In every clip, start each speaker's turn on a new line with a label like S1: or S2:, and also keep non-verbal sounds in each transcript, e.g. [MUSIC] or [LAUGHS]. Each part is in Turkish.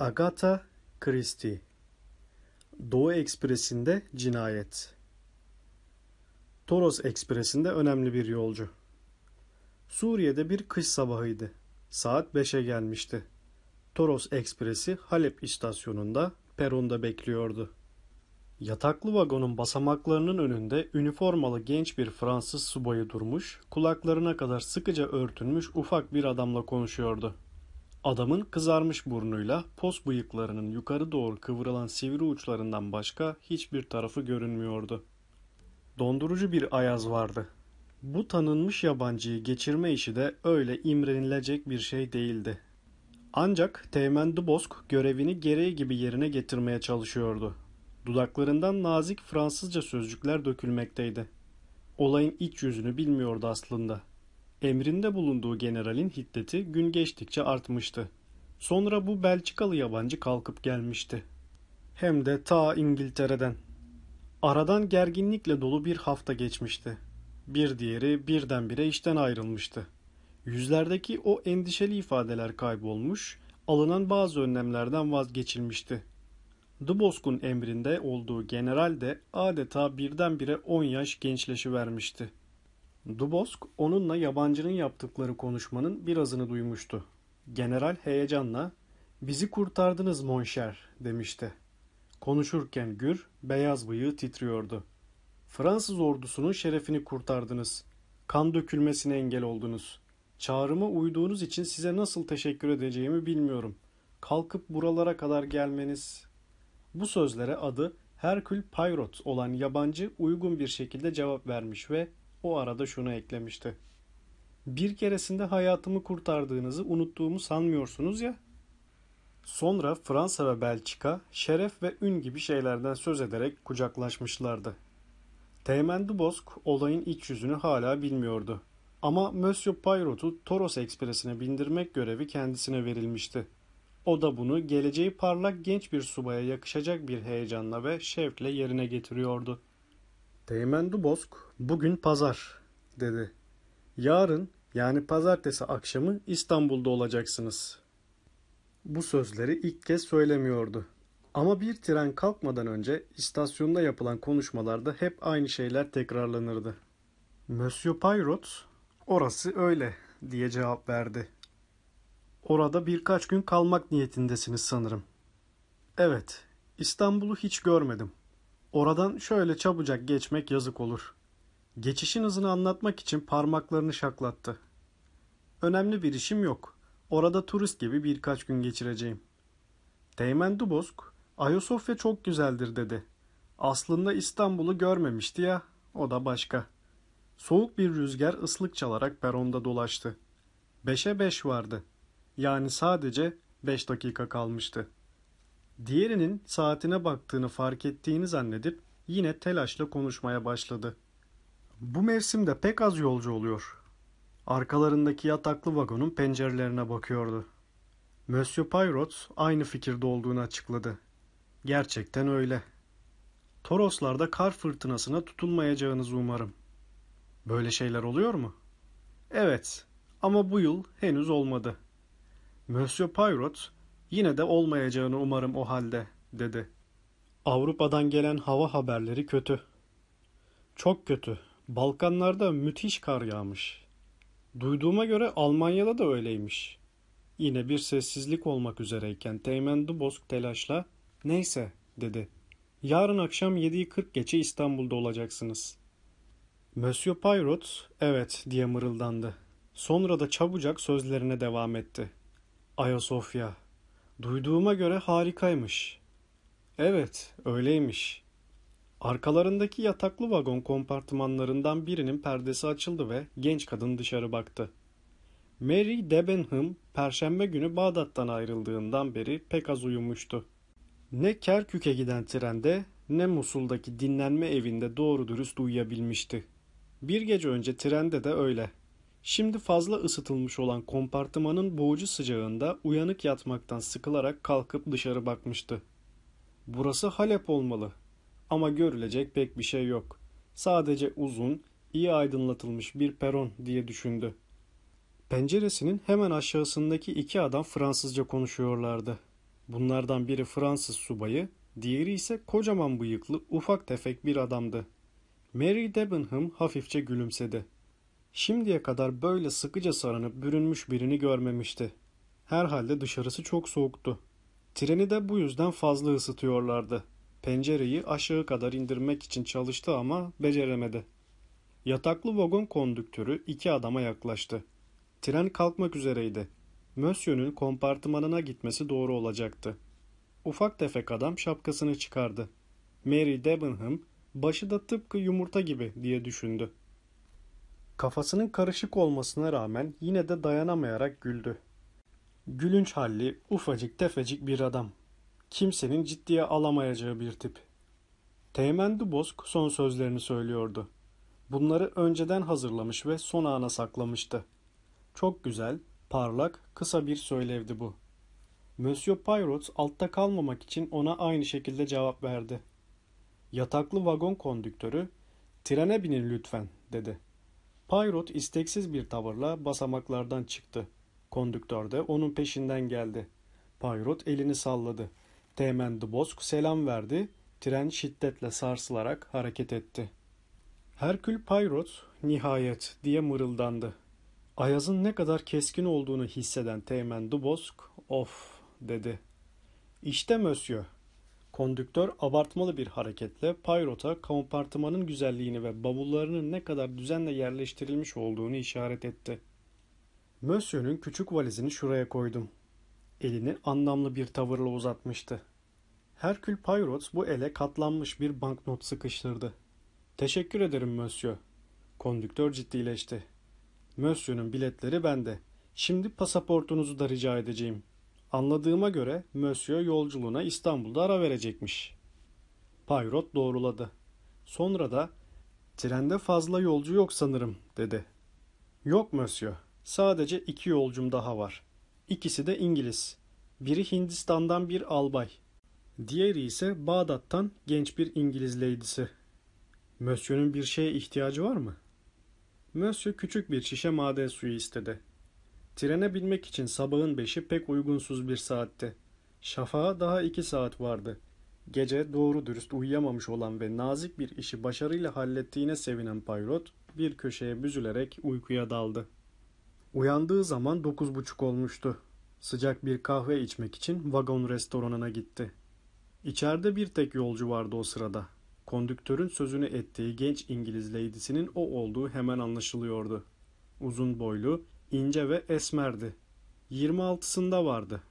S1: Agatha Christie Doğu Ekspresi'nde cinayet Toros Ekspresi'nde önemli bir yolcu. Suriye'de bir kış sabahıydı. Saat 5'e gelmişti. Toros Ekspresi Halep istasyonunda peronda bekliyordu. Yataklı vagonun basamaklarının önünde üniformalı genç bir Fransız subayı durmuş, kulaklarına kadar sıkıca örtülmüş ufak bir adamla konuşuyordu. Adamın kızarmış burnuyla pos bıyıklarının yukarı doğru kıvrılan sivri uçlarından başka hiçbir tarafı görünmüyordu. Dondurucu bir ayaz vardı. Bu tanınmış yabancıyı geçirme işi de öyle imrenilecek bir şey değildi. Ancak Teğmen Dubosk görevini gereği gibi yerine getirmeye çalışıyordu. Dudaklarından nazik Fransızca sözcükler dökülmekteydi. Olayın iç yüzünü bilmiyordu aslında. Emrinde bulunduğu generalin hiddeti gün geçtikçe artmıştı. Sonra bu Belçikalı yabancı kalkıp gelmişti. Hem de ta İngiltere'den. Aradan gerginlikle dolu bir hafta geçmişti. Bir diğeri birdenbire işten ayrılmıştı. Yüzlerdeki o endişeli ifadeler kaybolmuş, alınan bazı önlemlerden vazgeçilmişti. Dubosk'un emrinde olduğu general de adeta birdenbire 10 yaş gençleşivermişti. Dubosk onunla yabancının yaptıkları konuşmanın birazını duymuştu. General heyecanla "Bizi kurtardınız monşer." demişti. Konuşurken gür, beyaz bıyığı titriyordu. Fransız ordusunun şerefini kurtardınız. Kan dökülmesine engel oldunuz. Çağrıma uyduğunuz için size nasıl teşekkür edeceğimi bilmiyorum. Kalkıp buralara kadar gelmeniz... Bu sözlere adı Herkül Poirot olan yabancı uygun bir şekilde cevap vermiş ve o arada şunu eklemişti. Bir keresinde hayatımı kurtardığınızı unuttuğumu sanmıyorsunuz ya. Sonra Fransa ve Belçika şeref ve ün gibi şeylerden söz ederek kucaklaşmışlardı. Teğmen Dubosk olayın iç yüzünü hala bilmiyordu. Ama Monsieur Poirot'u Toros Ekspresi'ne bindirmek görevi kendisine verilmişti. O da bunu geleceği parlak genç bir subaya yakışacak bir heyecanla ve şevkle yerine getiriyordu. Teğmen Dubosk, bugün pazar, dedi. Yarın, yani pazartesi akşamı İstanbul'da olacaksınız. Bu sözleri ilk kez söylemiyordu. Ama bir tren kalkmadan önce istasyonda yapılan konuşmalarda hep aynı şeyler tekrarlanırdı. Monsieur Poirot, orası öyle, diye cevap verdi. Orada birkaç gün kalmak niyetindesiniz sanırım. Evet, İstanbul'u hiç görmedim. Oradan şöyle çabucak geçmek yazık olur. Geçişin hızını anlatmak için parmaklarını şaklattı. Önemli bir işim yok. Orada turist gibi birkaç gün geçireceğim. Teğmen Dubosk, Ayasofya çok güzeldir dedi. Aslında İstanbul'u görmemişti ya, o da başka. Soğuk bir rüzgar ıslık çalarak peronda dolaştı. Beşe beş vardı. Yani sadece beş dakika kalmıştı. Diğerinin saatine baktığını fark ettiğini zannedip yine telaşla konuşmaya başladı. Bu mevsimde pek az yolcu oluyor. Arkalarındaki yataklı vagonun pencerelerine bakıyordu. Monsieur Poirot aynı fikirde olduğunu açıkladı. Gerçekten öyle. Toroslarda kar fırtınasına tutulmayacağınızı umarım. Böyle şeyler oluyor mu? Evet ama bu yıl henüz olmadı. Monsieur Poirot Yine de olmayacağını umarım o halde, dedi. Avrupa'dan gelen hava haberleri kötü. Çok kötü. Balkanlarda müthiş kar yağmış. Duyduğuma göre Almanya'da da öyleymiş. Yine bir sessizlik olmak üzereyken Teğmen Dubosk telaşla neyse dedi. Yarın akşam 7'yi 40 geçe İstanbul'da olacaksınız. Monsieur Poirot evet diye mırıldandı. Sonra da çabucak sözlerine devam etti. Ayasofya, Duyduğuma göre harikaymış. Evet, öyleymiş. Arkalarındaki yataklı vagon kompartımanlarından birinin perdesi açıldı ve genç kadın dışarı baktı. Mary Debenham perşembe günü Bağdat'tan ayrıldığından beri pek az uyumuştu. Ne Kerkük'e giden trende ne Musul'daki dinlenme evinde doğru dürüst uyuyabilmişti. Bir gece önce trende de öyle. Şimdi fazla ısıtılmış olan kompartımanın boğucu sıcağında uyanık yatmaktan sıkılarak kalkıp dışarı bakmıştı. Burası Halep olmalı. Ama görülecek pek bir şey yok. Sadece uzun, iyi aydınlatılmış bir peron diye düşündü. Penceresinin hemen aşağısındaki iki adam Fransızca konuşuyorlardı. Bunlardan biri Fransız subayı, diğeri ise kocaman bıyıklı ufak tefek bir adamdı. Mary Debenham hafifçe gülümsedi. Şimdiye kadar böyle sıkıca sarınıp bürünmüş birini görmemişti. Herhalde dışarısı çok soğuktu. Treni de bu yüzden fazla ısıtıyorlardı. Pencereyi aşağı kadar indirmek için çalıştı ama beceremedi. Yataklı vagon kondüktörü iki adama yaklaştı. Tren kalkmak üzereydi. Monsieur'ün kompartımanına gitmesi doğru olacaktı. Ufak tefek adam şapkasını çıkardı. Mary Debenham, başı da tıpkı yumurta gibi diye düşündü. Kafasının karışık olmasına rağmen yine de dayanamayarak güldü. Gülünç halli, ufacık tefecik bir adam. Kimsenin ciddiye alamayacağı bir tip. Teğmen Dubosk son sözlerini söylüyordu. Bunları önceden hazırlamış ve son ana saklamıştı. Çok güzel, parlak, kısa bir söylevdi bu. Monsieur Poirot altta kalmamak için ona aynı şekilde cevap verdi. Yataklı vagon kondüktörü, trene binin lütfen, dedi. Poirot isteksiz bir tavırla basamaklardan çıktı. Kondüktör de onun peşinden geldi. Poirot elini salladı. Teğmen Dubosk selam verdi. Tren şiddetle sarsılarak hareket etti. Herkül Poirot nihayet diye mırıldandı. Ayaz'ın ne kadar keskin olduğunu hisseden Teğmen Dubosk of dedi. İşte Monsieur. Kondüktör abartmalı bir hareketle Poirot'a kompartımanın güzelliğini ve bavullarının ne kadar düzenle yerleştirilmiş olduğunu işaret etti. Monsieur'ün küçük valizini şuraya koydum. Elini anlamlı bir tavırla uzatmıştı. Herkül Poirot bu ele katlanmış bir banknot sıkıştırdı. Teşekkür ederim Monsieur. Kondüktör ciddileşti. Monsieur'ün biletleri bende. Şimdi pasaportunuzu da rica edeceğim. Anladığıma göre Monsieur yolculuğuna İstanbul'da ara verecekmiş. Poirot doğruladı. Sonra da trende fazla yolcu yok sanırım dedi. Yok Monsieur. Sadece iki yolcum daha var. İkisi de İngiliz. Biri Hindistan'dan bir albay. Diğeri ise Bağdat'tan genç bir İngiliz leydisi. Monsieur'ün bir şeye ihtiyacı var mı? Monsieur küçük bir şişe maden suyu istedi. Trene binmek için sabahın beşi pek uygunsuz bir saatti. Şafağa daha iki saat vardı. Gece doğru dürüst uyuyamamış olan ve nazik bir işi başarıyla hallettiğine sevinen Poirot bir köşeye büzülerek uykuya daldı. Uyandığı zaman dokuz buçuk olmuştu. Sıcak bir kahve içmek için vagon restoranına gitti. İçeride bir tek yolcu vardı o sırada. Kondüktörün sözünü ettiği genç İngiliz leydisinin o olduğu hemen anlaşılıyordu. Uzun boylu, ince ve esmerdi. 26'sında vardı.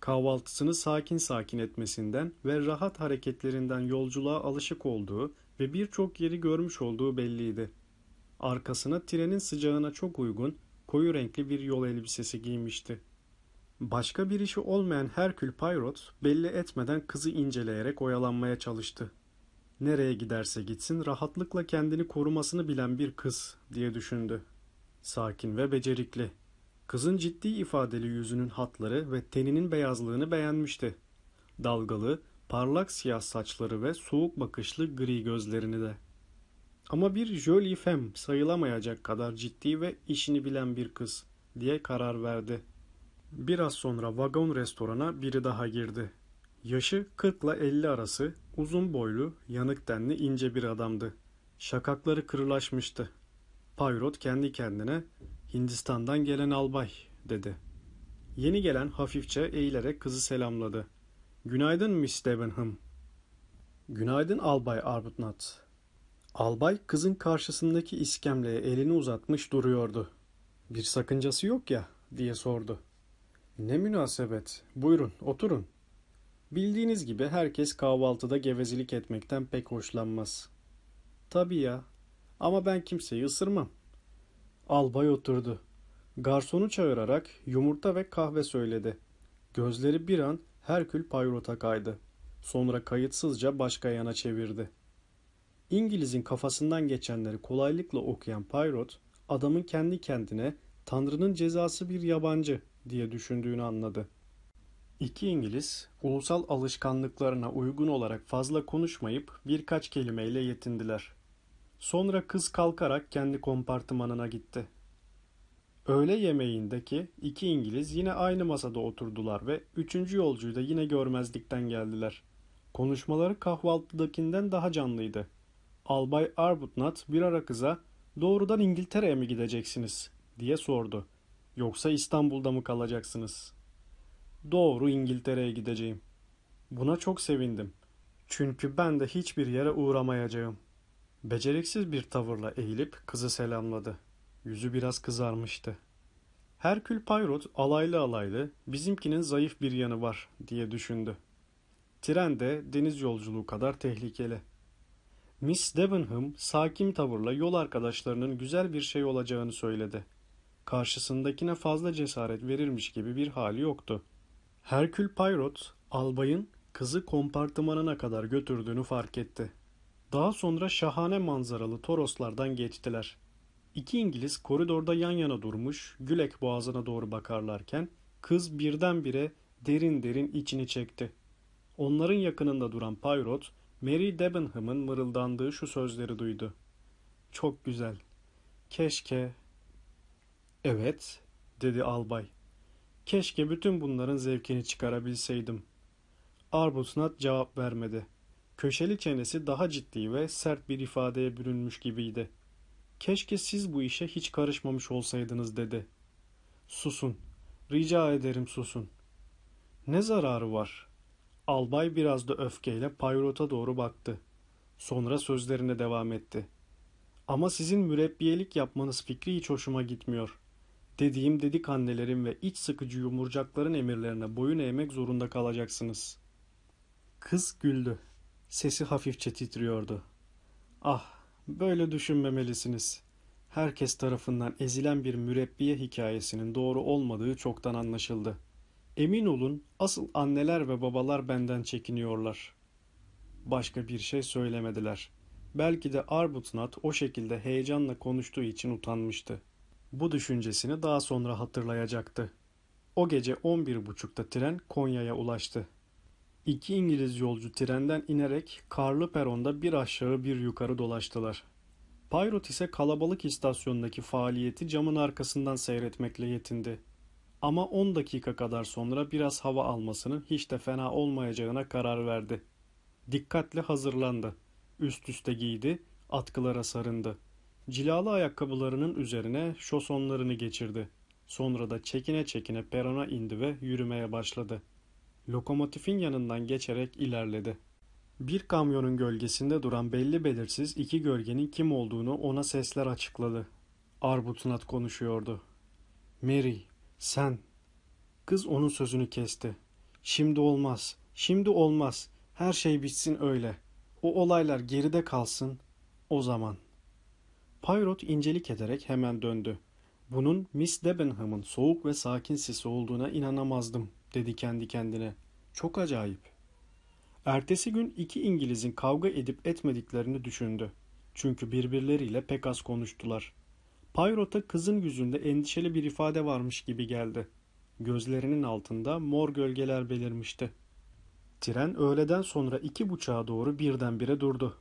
S1: Kahvaltısını sakin sakin etmesinden ve rahat hareketlerinden yolculuğa alışık olduğu ve birçok yeri görmüş olduğu belliydi. Arkasına trenin sıcağına çok uygun koyu renkli bir yol elbisesi giymişti. Başka bir işi olmayan Herkül Poirot belli etmeden kızı inceleyerek oyalanmaya çalıştı. Nereye giderse gitsin rahatlıkla kendini korumasını bilen bir kız diye düşündü. Sakin ve becerikli. Kızın ciddi ifadeli yüzünün hatları ve teninin beyazlığını beğenmişti. Dalgalı, parlak siyah saçları ve soğuk bakışlı gri gözlerini de. Ama bir jolie femme sayılamayacak kadar ciddi ve işini bilen bir kız diye karar verdi. Biraz sonra vagon restorana biri daha girdi. Yaşı 40 ile 50 arası, uzun boylu, yanık tenli ince bir adamdı. Şakakları kırılaşmıştı. Poirot kendi kendine Hindistan'dan gelen albay dedi. Yeni gelen hafifçe eğilerek kızı selamladı. Günaydın Miss Debenham. Günaydın Albay Arbuthnot. Albay kızın karşısındaki iskemleye elini uzatmış duruyordu. Bir sakıncası yok ya diye sordu. Ne münasebet. Buyurun oturun. Bildiğiniz gibi herkes kahvaltıda gevezelik etmekten pek hoşlanmaz. Tabii ya. Ama ben kimseyi ısırmam. Albay oturdu. Garsonu çağırarak yumurta ve kahve söyledi. Gözleri bir an Herkül Poirot'a kaydı. Sonra kayıtsızca başka yana çevirdi. İngiliz'in kafasından geçenleri kolaylıkla okuyan Poirot, adamın kendi kendine Tanrı'nın cezası bir yabancı diye düşündüğünü anladı. İki İngiliz, ulusal alışkanlıklarına uygun olarak fazla konuşmayıp birkaç kelimeyle yetindiler. Sonra kız kalkarak kendi kompartımanına gitti. Öğle yemeğindeki iki İngiliz yine aynı masada oturdular ve üçüncü yolcuyu da yine görmezlikten geldiler. Konuşmaları kahvaltıdakinden daha canlıydı. Albay Arbuthnot bir ara kıza doğrudan İngiltere'ye mi gideceksiniz diye sordu. Yoksa İstanbul'da mı kalacaksınız? Doğru İngiltere'ye gideceğim. Buna çok sevindim. Çünkü ben de hiçbir yere uğramayacağım. Beceriksiz bir tavırla eğilip kızı selamladı. Yüzü biraz kızarmıştı. Herkül Poirot alaylı alaylı bizimkinin zayıf bir yanı var diye düşündü. Tren de deniz yolculuğu kadar tehlikeli. Miss Debenham sakin tavırla yol arkadaşlarının güzel bir şey olacağını söyledi. Karşısındakine fazla cesaret verirmiş gibi bir hali yoktu. Herkül Poirot, albayın kızı kompartımanına kadar götürdüğünü fark etti. Daha sonra şahane manzaralı Toroslardan geçtiler. İki İngiliz koridorda yan yana durmuş, Gülek boğazına doğru bakarlarken kız birdenbire derin derin içini çekti. Onların yakınında duran Poirot, Mary Debenham'ın mırıldandığı şu sözleri duydu. Çok güzel. Keşke... Evet, dedi albay. Keşke bütün bunların zevkini çıkarabilseydim. Arbuthnot cevap vermedi. Köşeli çenesi daha ciddi ve sert bir ifadeye bürünmüş gibiydi. Keşke siz bu işe hiç karışmamış olsaydınız dedi. Susun. Rica ederim susun. Ne zararı var? Albay biraz da öfkeyle Payrot'a doğru baktı. Sonra sözlerine devam etti. Ama sizin mürebbiyelik yapmanız fikri hiç hoşuma gitmiyor. Dediğim dedik annelerin ve iç sıkıcı yumurcakların emirlerine boyun eğmek zorunda kalacaksınız. Kız güldü. Sesi hafifçe titriyordu. Ah, böyle düşünmemelisiniz. Herkes tarafından ezilen bir mürebbiye hikayesinin doğru olmadığı çoktan anlaşıldı. Emin olun asıl anneler ve babalar benden çekiniyorlar. Başka bir şey söylemediler. Belki de Arbuthnot o şekilde heyecanla konuştuğu için utanmıştı. Bu düşüncesini daha sonra hatırlayacaktı. O gece 11.30'da tren Konya'ya ulaştı. İki İngiliz yolcu trenden inerek karlı peronda bir aşağı bir yukarı dolaştılar. Payrot ise kalabalık istasyondaki faaliyeti camın arkasından seyretmekle yetindi. Ama 10 dakika kadar sonra biraz hava almasının hiç de fena olmayacağına karar verdi. Dikkatle hazırlandı. Üst üste giydi, atkılara sarındı. Cilalı ayakkabılarının üzerine şosonlarını geçirdi. Sonra da çekine çekine perona indi ve yürümeye başladı. Lokomotifin yanından geçerek ilerledi. Bir kamyonun gölgesinde duran belli belirsiz iki gölgenin kim olduğunu ona sesler açıkladı. Arbuthnot konuşuyordu. Mary, sen. Kız onun sözünü kesti. Şimdi olmaz, şimdi olmaz. Her şey bitsin öyle. O olaylar geride kalsın. O zaman. Poirot incelik ederek hemen döndü. Bunun Miss Debenham'ın soğuk ve sakin sesi olduğuna inanamazdım, dedi kendi kendine. Çok acayip. Ertesi gün iki İngiliz'in kavga edip etmediklerini düşündü. Çünkü birbirleriyle pek az konuştular. Poirot'a kızın yüzünde endişeli bir ifade varmış gibi geldi. Gözlerinin altında mor gölgeler belirmişti. Tren öğleden sonra iki buçuğa doğru birdenbire durdu.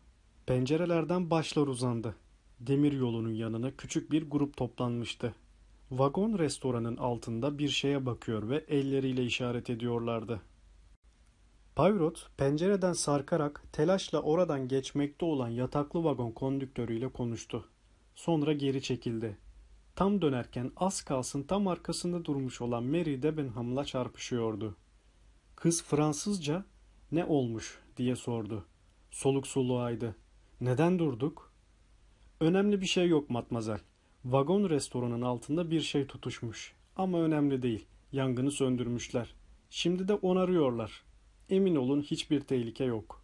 S1: Pencerelerden başlar uzandı. Demir yolunun yanına küçük bir grup toplanmıştı. Vagon restoranın altında bir şeye bakıyor ve elleriyle işaret ediyorlardı. Poirot pencereden sarkarak telaşla oradan geçmekte olan yataklı vagon kondüktörüyle konuştu. Sonra geri çekildi. Tam dönerken az kalsın tam arkasında durmuş olan Mary Debenham'la çarpışıyordu. Kız Fransızca ne olmuş diye sordu. Soluk soluğaydı. Neden durduk? Önemli bir şey yok matmazel. Vagon restoranın altında bir şey tutuşmuş. Ama önemli değil. Yangını söndürmüşler. Şimdi de onarıyorlar. Emin olun hiçbir tehlike yok.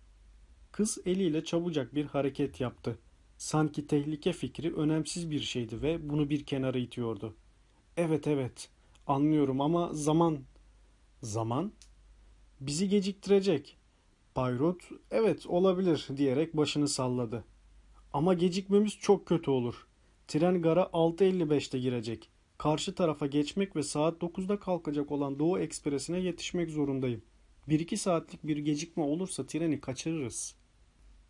S1: Kız eliyle çabucak bir hareket yaptı. Sanki tehlike fikri önemsiz bir şeydi ve bunu bir kenara itiyordu. Evet evet anlıyorum ama zaman... Zaman? Bizi geciktirecek. Payrot evet olabilir diyerek başını salladı. Ama gecikmemiz çok kötü olur. Tren gara 6.55'te girecek. Karşı tarafa geçmek ve saat 9'da kalkacak olan Doğu Ekspresi'ne yetişmek zorundayım. Bir iki saatlik bir gecikme olursa treni kaçırırız.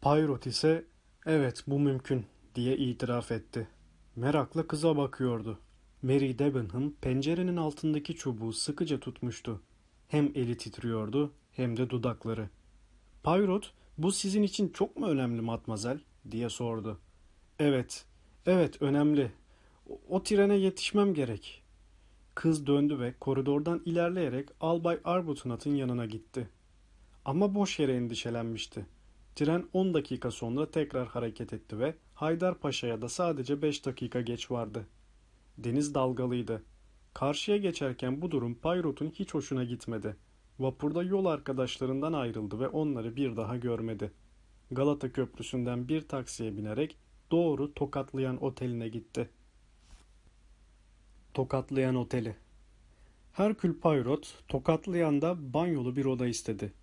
S1: Payrot ise evet bu mümkün diye itiraf etti. Merakla kıza bakıyordu. Mary Debenham pencerenin altındaki çubuğu sıkıca tutmuştu. Hem eli titriyordu hem de dudakları. Payrot, bu sizin için çok mu önemli matmazel? diye sordu. Evet, evet önemli. O, o trene yetişmem gerek. Kız döndü ve koridordan ilerleyerek Albay Arbuthnot'un yanına gitti. Ama boş yere endişelenmişti. Tren 10 dakika sonra tekrar hareket etti ve Haydarpaşa'ya da sadece 5 dakika geç vardı. Deniz dalgalıydı. Karşıya geçerken bu durum Payrot'un hiç hoşuna gitmedi. Vapurda yol arkadaşlarından ayrıldı ve onları bir daha görmedi. Galata Köprüsü'nden bir taksiye binerek doğru Tokatlayan Oteli'ne gitti. Tokatlayan Oteli Herkül Payrot, Tokatlayan'da banyolu bir oda istedi.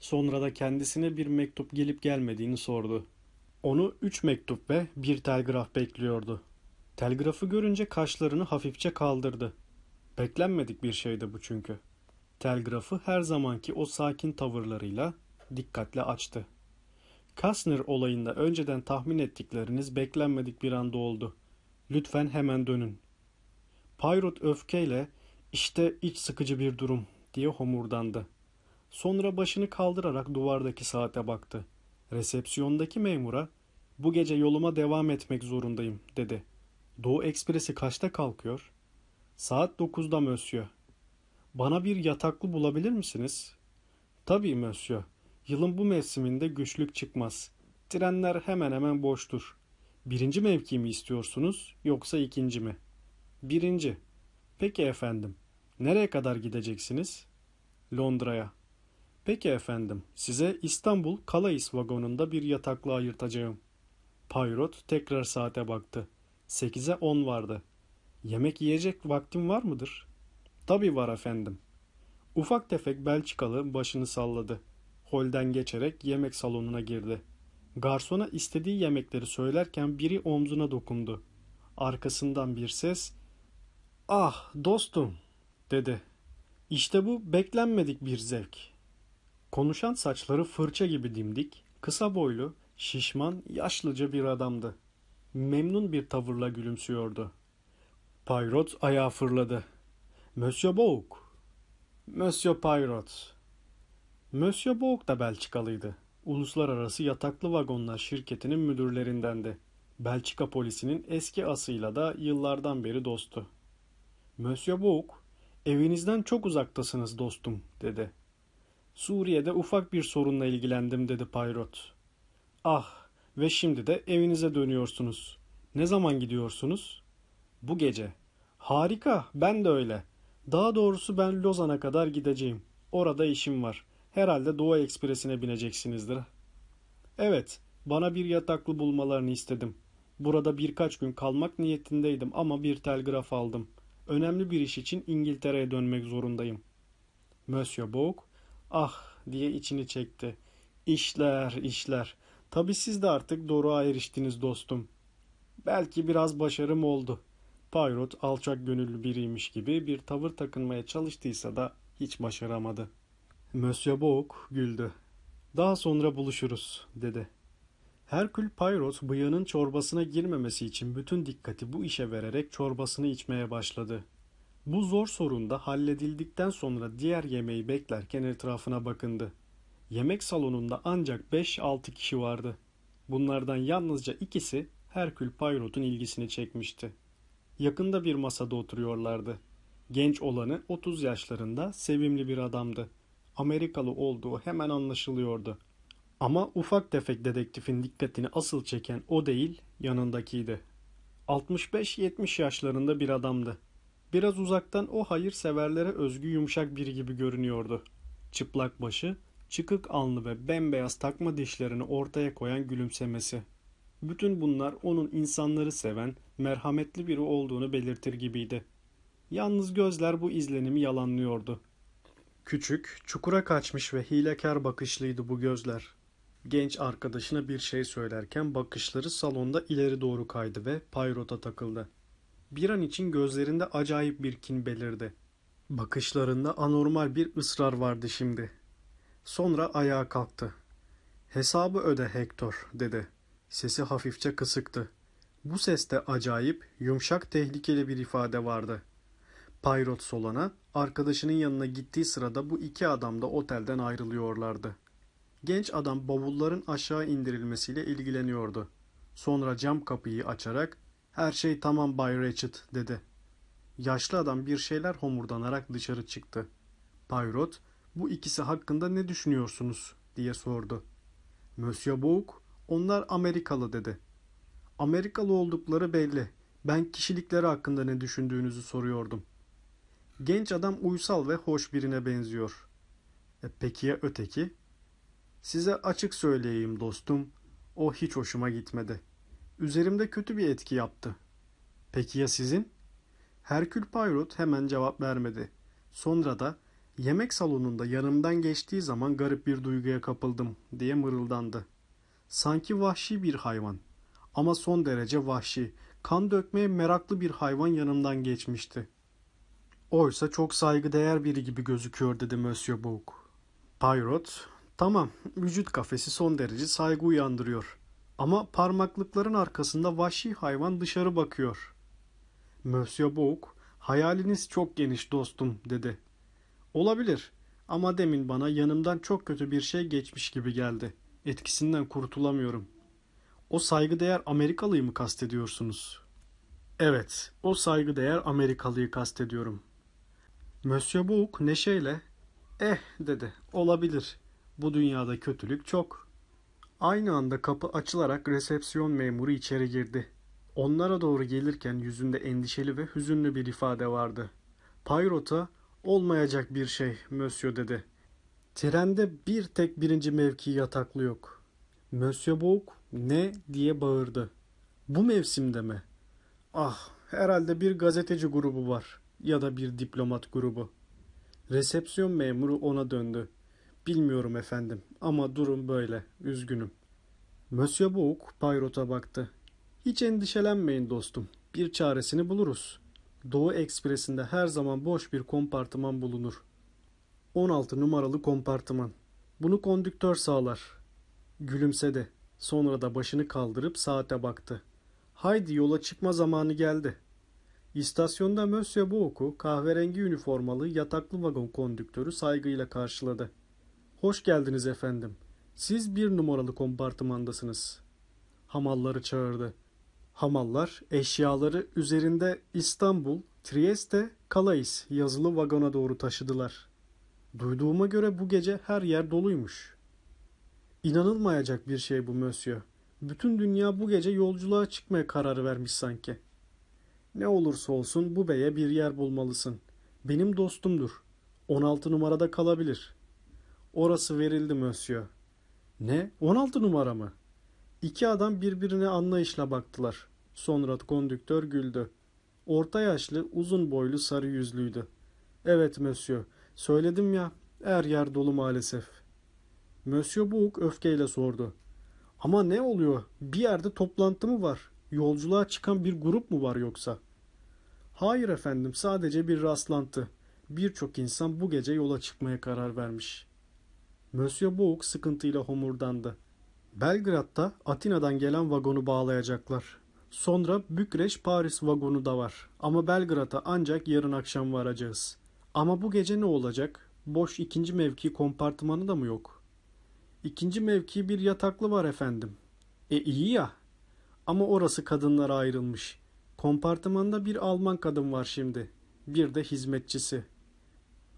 S1: Sonra da kendisine bir mektup gelip gelmediğini sordu. Onu üç mektup ve bir telgraf bekliyordu. Telgrafı görünce kaşlarını hafifçe kaldırdı. Beklenmedik bir şeydi bu çünkü. Telgrafı her zamanki o sakin tavırlarıyla dikkatle açtı. Kastner olayında önceden tahmin ettikleriniz beklenmedik bir anda oldu. Lütfen hemen dönün. Payrot öfkeyle işte iç sıkıcı bir durum diye homurdandı. Sonra başını kaldırarak duvardaki saate baktı. Resepsiyondaki memura bu gece yoluma devam etmek zorundayım dedi. Doğu Ekspresi kaçta kalkıyor? Saat dokuzda Mösyö. Bana bir yataklı bulabilir misiniz? Tabii Mösyö. Yılın bu mevsiminde güçlük çıkmaz. Trenler hemen hemen boştur. Birinci mevki mi istiyorsunuz yoksa ikinci mi? Birinci. Peki efendim. Nereye kadar gideceksiniz? Londra'ya. Peki efendim. Size İstanbul Calais vagonunda bir yataklı ayırtacağım. Payrot tekrar saate baktı. Sekize on vardı. Yemek yiyecek vaktim var mıdır? Tabii var efendim. Ufak tefek Belçikalı başını salladı. Holden geçerek yemek salonuna girdi. Garsona istediği yemekleri söylerken biri omzuna dokundu. Arkasından bir ses "Ah dostum," dedi. İşte bu beklenmedik bir zevk. Konuşan saçları fırça gibi dimdik, kısa boylu, şişman, yaşlıca bir adamdı. Memnun bir tavırla gülümsüyordu. Payrot ayağa fırladı. Monsieur Bouk. Monsieur Payrot. Monsieur Bouk da Belçikalıydı. Uluslararası Yataklı Vagonlar şirketinin müdürlerindendi. Belçika polisinin eski asıyla da yıllardan beri dostu. Monsieur Bouk, evinizden çok uzaktasınız dostum, dedi. Suriye'de ufak bir sorunla ilgilendim, dedi Payrot. Ah, ve şimdi de evinize dönüyorsunuz. Ne zaman gidiyorsunuz? Bu gece. Harika, ben de öyle. Daha doğrusu ben Lozan'a kadar gideceğim. Orada işim var. Herhalde Doğu Ekspresi'ne bineceksinizdir. Evet, bana bir yataklı bulmalarını istedim. Burada birkaç gün kalmak niyetindeydim ama bir telgraf aldım. Önemli bir iş için İngiltere'ye dönmek zorundayım. Monsieur Bouk, ah diye içini çekti. İşler, işler. Tabi siz de artık doğruğa eriştiniz dostum. Belki biraz başarım oldu. Payrot alçak gönüllü biriymiş gibi bir tavır takınmaya çalıştıysa da hiç başaramadı. Monsieur Bouk güldü. Daha sonra buluşuruz dedi. Herkül Payrot bıyığının çorbasına girmemesi için bütün dikkati bu işe vererek çorbasını içmeye başladı. Bu zor sorun da halledildikten sonra diğer yemeği beklerken etrafına bakındı. Yemek salonunda ancak 5-6 kişi vardı. Bunlardan yalnızca ikisi Herkül Payrot'un ilgisini çekmişti. Yakında bir masada oturuyorlardı. Genç olanı 30 yaşlarında sevimli bir adamdı. Amerikalı olduğu hemen anlaşılıyordu. Ama ufak tefek dedektifin dikkatini asıl çeken o değil, yanındakiydi. 65-70 yaşlarında bir adamdı. Biraz uzaktan o hayırseverlere özgü yumuşak biri gibi görünüyordu. Çıplak başı, çıkık alnı ve bembeyaz takma dişlerini ortaya koyan gülümsemesi. Bütün bunlar onun insanları seven, merhametli biri olduğunu belirtir gibiydi. Yalnız gözler bu izlenimi yalanlıyordu. Küçük, çukura kaçmış ve hilekar bakışlıydı bu gözler. Genç arkadaşına bir şey söylerken bakışları salonda ileri doğru kaydı ve Payrot'a takıldı. Bir an için gözlerinde acayip bir kin belirdi. Bakışlarında anormal bir ısrar vardı şimdi. Sonra ayağa kalktı. Hesabı öde Hector dedi. Sesi hafifçe kısıktı. Bu seste acayip, yumuşak tehlikeli bir ifade vardı. Payrot Solana, arkadaşının yanına gittiği sırada bu iki adam da otelden ayrılıyorlardı. Genç adam bavulların aşağı indirilmesiyle ilgileniyordu. Sonra cam kapıyı açarak her şey tamam Bay Ratchet dedi. Yaşlı adam bir şeyler homurdanarak dışarı çıktı. Payrot bu ikisi hakkında ne düşünüyorsunuz diye sordu. Monsieur Bouk onlar Amerikalı dedi. Amerikalı oldukları belli. Ben kişilikleri hakkında ne düşündüğünüzü soruyordum. Genç adam uysal ve hoş birine benziyor. E, peki ya öteki? Size açık söyleyeyim dostum. O hiç hoşuma gitmedi. Üzerimde kötü bir etki yaptı. Peki ya sizin? Herkül Poirot hemen cevap vermedi. Sonra da yemek salonunda yanımdan geçtiği zaman garip bir duyguya kapıldım diye mırıldandı. Sanki vahşi bir hayvan. Ama son derece vahşi, kan dökmeye meraklı bir hayvan yanımdan geçmişti. Oysa çok saygıdeğer biri gibi gözüküyor dedi Monsieur Bouk. Poirot, tamam vücut kafesi son derece saygı uyandırıyor. Ama parmaklıkların arkasında vahşi hayvan dışarı bakıyor. Monsieur Bouk, hayaliniz çok geniş dostum dedi. Olabilir ama demin bana yanımdan çok kötü bir şey geçmiş gibi geldi. Etkisinden kurtulamıyorum. O saygıdeğer Amerikalıyı mı kastediyorsunuz? Evet, o saygıdeğer Amerikalıyı kastediyorum. Monsieur Bouk neşeyle, eh dedi, olabilir. Bu dünyada kötülük çok. Aynı anda kapı açılarak resepsiyon memuru içeri girdi. Onlara doğru gelirken yüzünde endişeli ve hüzünlü bir ifade vardı. Payrot'a olmayacak bir şey Monsieur dedi. Trende bir tek birinci mevki yataklı yok. Monsieur Bouk ne diye bağırdı. Bu mevsimde mi? Ah herhalde bir gazeteci grubu var ya da bir diplomat grubu. Resepsiyon memuru ona döndü. Bilmiyorum efendim ama durum böyle. Üzgünüm. Monsieur Bouk Payrot'a baktı. Hiç endişelenmeyin dostum. Bir çaresini buluruz. Doğu Ekspresi'nde her zaman boş bir kompartıman bulunur. 16 numaralı kompartıman. Bunu kondüktör sağlar. Gülümsedi. Sonra da başını kaldırıp saate baktı. Haydi yola çıkma zamanı geldi. İstasyonda Monsieur Bouk'u kahverengi üniformalı yataklı vagon kondüktörü saygıyla karşıladı. Hoş geldiniz efendim. Siz bir numaralı kompartımandasınız. Hamalları çağırdı. Hamallar eşyaları üzerinde İstanbul, Trieste, Calais yazılı vagona doğru taşıdılar. Duyduğuma göre bu gece her yer doluymuş. İnanılmayacak bir şey bu Monsieur. Bütün dünya bu gece yolculuğa çıkmaya karar vermiş sanki. Ne olursa olsun bu beye bir yer bulmalısın. Benim dostumdur. 16 numarada kalabilir. Orası verildi Monsieur. Ne? 16 numara mı? İki adam birbirine anlayışla baktılar. Sonra kondüktör güldü. Orta yaşlı, uzun boylu, sarı yüzlüydü. Evet Monsieur, söyledim ya, her yer dolu maalesef. Monsieur Bouk öfkeyle sordu. Ama ne oluyor? Bir yerde toplantı mı var? Yolculuğa çıkan bir grup mu var yoksa? Hayır efendim, sadece bir rastlantı. Birçok insan bu gece yola çıkmaya karar vermiş. Monsieur Bouk sıkıntıyla homurdandı. Belgrad'da Atina'dan gelen vagonu bağlayacaklar. Sonra Bükreş-Paris vagonu da var. Ama Belgrad'a ancak yarın akşam varacağız. Ama bu gece ne olacak? Boş ikinci mevki kompartımanı da mı yok? İkinci mevki bir yataklı var efendim. E iyi ya. Ama orası kadınlara ayrılmış. Kompartımanda bir Alman kadın var şimdi. Bir de hizmetçisi.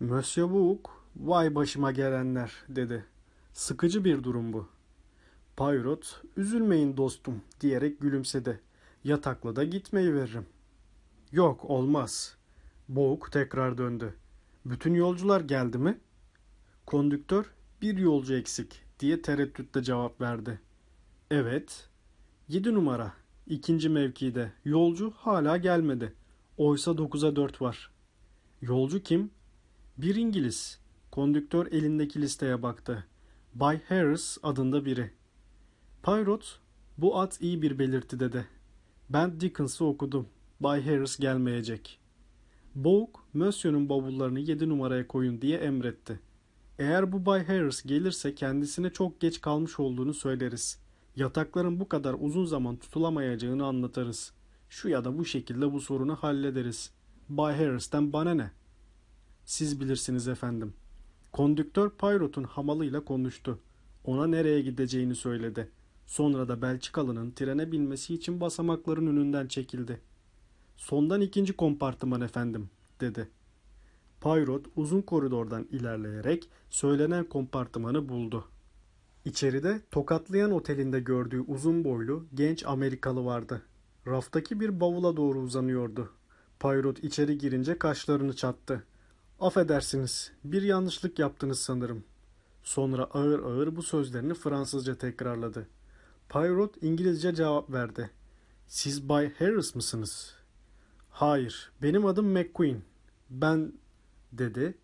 S1: Monsieur Bouk, vay başıma gelenler dedi. Sıkıcı bir durum bu. Payrot, üzülmeyin dostum diyerek gülümsedi. Yatakla da gitmeyi veririm. Yok olmaz. Boğuk tekrar döndü. Bütün yolcular geldi mi? Kondüktör bir yolcu eksik diye tereddütle cevap verdi. Evet. Yedi numara. ikinci mevkide. Yolcu hala gelmedi. Oysa dokuza dört var. Yolcu kim? Bir İngiliz. Kondüktör elindeki listeye baktı. Bay Harris adında biri. Poirot, bu at iyi bir belirti dedi. Ben Dickens'ı okudum. Bay Harris gelmeyecek. Bouk, Monsieur'un bavullarını yedi numaraya koyun diye emretti. Eğer bu Bay Harris gelirse kendisine çok geç kalmış olduğunu söyleriz. Yatakların bu kadar uzun zaman tutulamayacağını anlatırız. Şu ya da bu şekilde bu sorunu hallederiz. Bay Harris'ten bana ne? Siz bilirsiniz efendim. Kondüktör Poirot'un hamalıyla konuştu. Ona nereye gideceğini söyledi. Sonra da Belçikalı'nın trene binmesi için basamakların önünden çekildi. Sondan ikinci kompartıman efendim, dedi. Poirot uzun koridordan ilerleyerek söylenen kompartımanı buldu. İçeride tokatlayan otelinde gördüğü uzun boylu genç Amerikalı vardı. Raftaki bir bavula doğru uzanıyordu. Poirot içeri girince kaşlarını çattı. Affedersiniz, bir yanlışlık yaptınız sanırım. Sonra ağır ağır bu sözlerini Fransızca tekrarladı. Poirot İngilizce cevap verdi. Siz Bay Harris mısınız? Hayır, benim adım McQueen. Ben, dedi.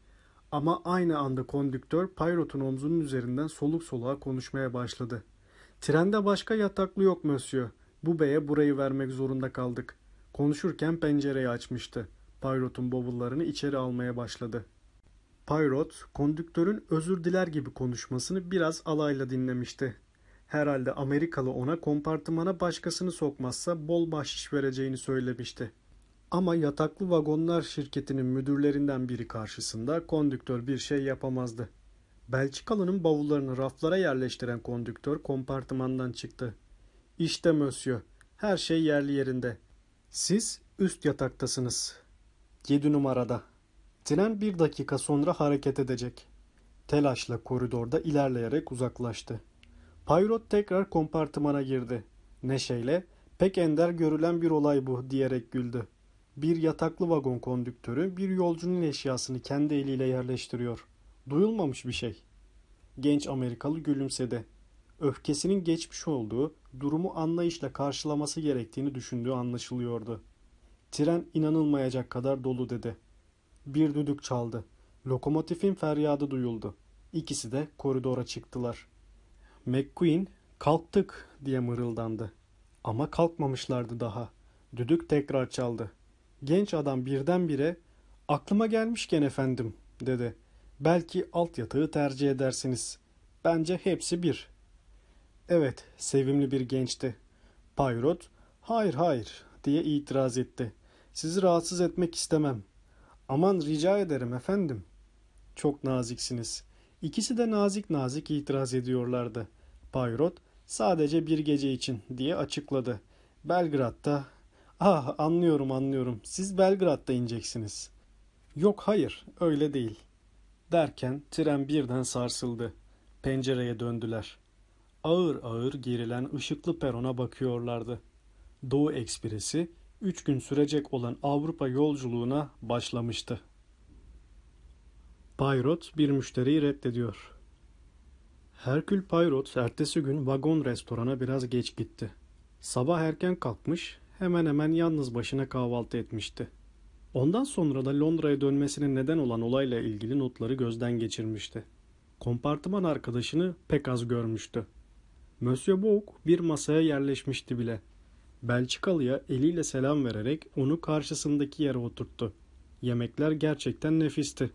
S1: Ama aynı anda kondüktör Poirot'un omzunun üzerinden soluk soluğa konuşmaya başladı. Trende başka yataklı yok Monsieur. Bu beye burayı vermek zorunda kaldık. Konuşurken pencereyi açmıştı. Poirot'un bavullarını içeri almaya başladı. Poirot, kondüktörün özür diler gibi konuşmasını biraz alayla dinlemişti. Herhalde Amerikalı ona kompartımana başkasını sokmazsa bol bahşiş vereceğini söylemişti. Ama yataklı vagonlar şirketinin müdürlerinden biri karşısında kondüktör bir şey yapamazdı. Belçikalı'nın bavullarını raflara yerleştiren kondüktör kompartımandan çıktı. İşte Monsieur, her şey yerli yerinde. Siz üst yataktasınız. 7 numarada. Tren bir dakika sonra hareket edecek. Telaşla koridorda ilerleyerek uzaklaştı. Poirot tekrar kompartımana girdi. Neşeyle, pek ender görülen bir olay bu diyerek güldü. Bir yataklı vagon kondüktörü bir yolcunun eşyasını kendi eliyle yerleştiriyor. Duyulmamış bir şey. Genç Amerikalı gülümsedi. Öfkesinin geçmiş olduğu, durumu anlayışla karşılaması gerektiğini düşündüğü anlaşılıyordu. Tren inanılmayacak kadar dolu dedi. Bir düdük çaldı. Lokomotifin feryadı duyuldu. İkisi de koridora çıktılar. McQueen kalktık diye mırıldandı. Ama kalkmamışlardı daha. Düdük tekrar çaldı. Genç adam birdenbire aklıma gelmişken efendim dedi. Belki alt yatağı tercih edersiniz. Bence hepsi bir. Evet, sevimli bir gençti. Poirot, hayır hayır diye itiraz etti. Sizi rahatsız etmek istemem. Aman rica ederim efendim. Çok naziksiniz. İkisi de nazik nazik itiraz ediyorlardı. Poirot, sadece bir gece için diye açıkladı. Belgrad'da Ah anlıyorum anlıyorum. Siz Belgrad'da ineceksiniz. Yok hayır öyle değil. Derken tren birden sarsıldı. Pencereye döndüler. Ağır ağır gerilen ışıklı perona bakıyorlardı. Doğu Ekspresi üç gün sürecek olan Avrupa yolculuğuna başlamıştı. Poirot bir müşteriyi reddediyor. Herkül Poirot ertesi gün vagon restorana biraz geç gitti. Sabah erken kalkmış, hemen hemen yalnız başına kahvaltı etmişti. Ondan sonra da Londra'ya dönmesine neden olan olayla ilgili notları gözden geçirmişti. Kompartıman arkadaşını pek az görmüştü. Monsieur Bouk bir masaya yerleşmişti bile. Belçikalı'ya eliyle selam vererek onu karşısındaki yere oturttu. Yemekler gerçekten nefisti.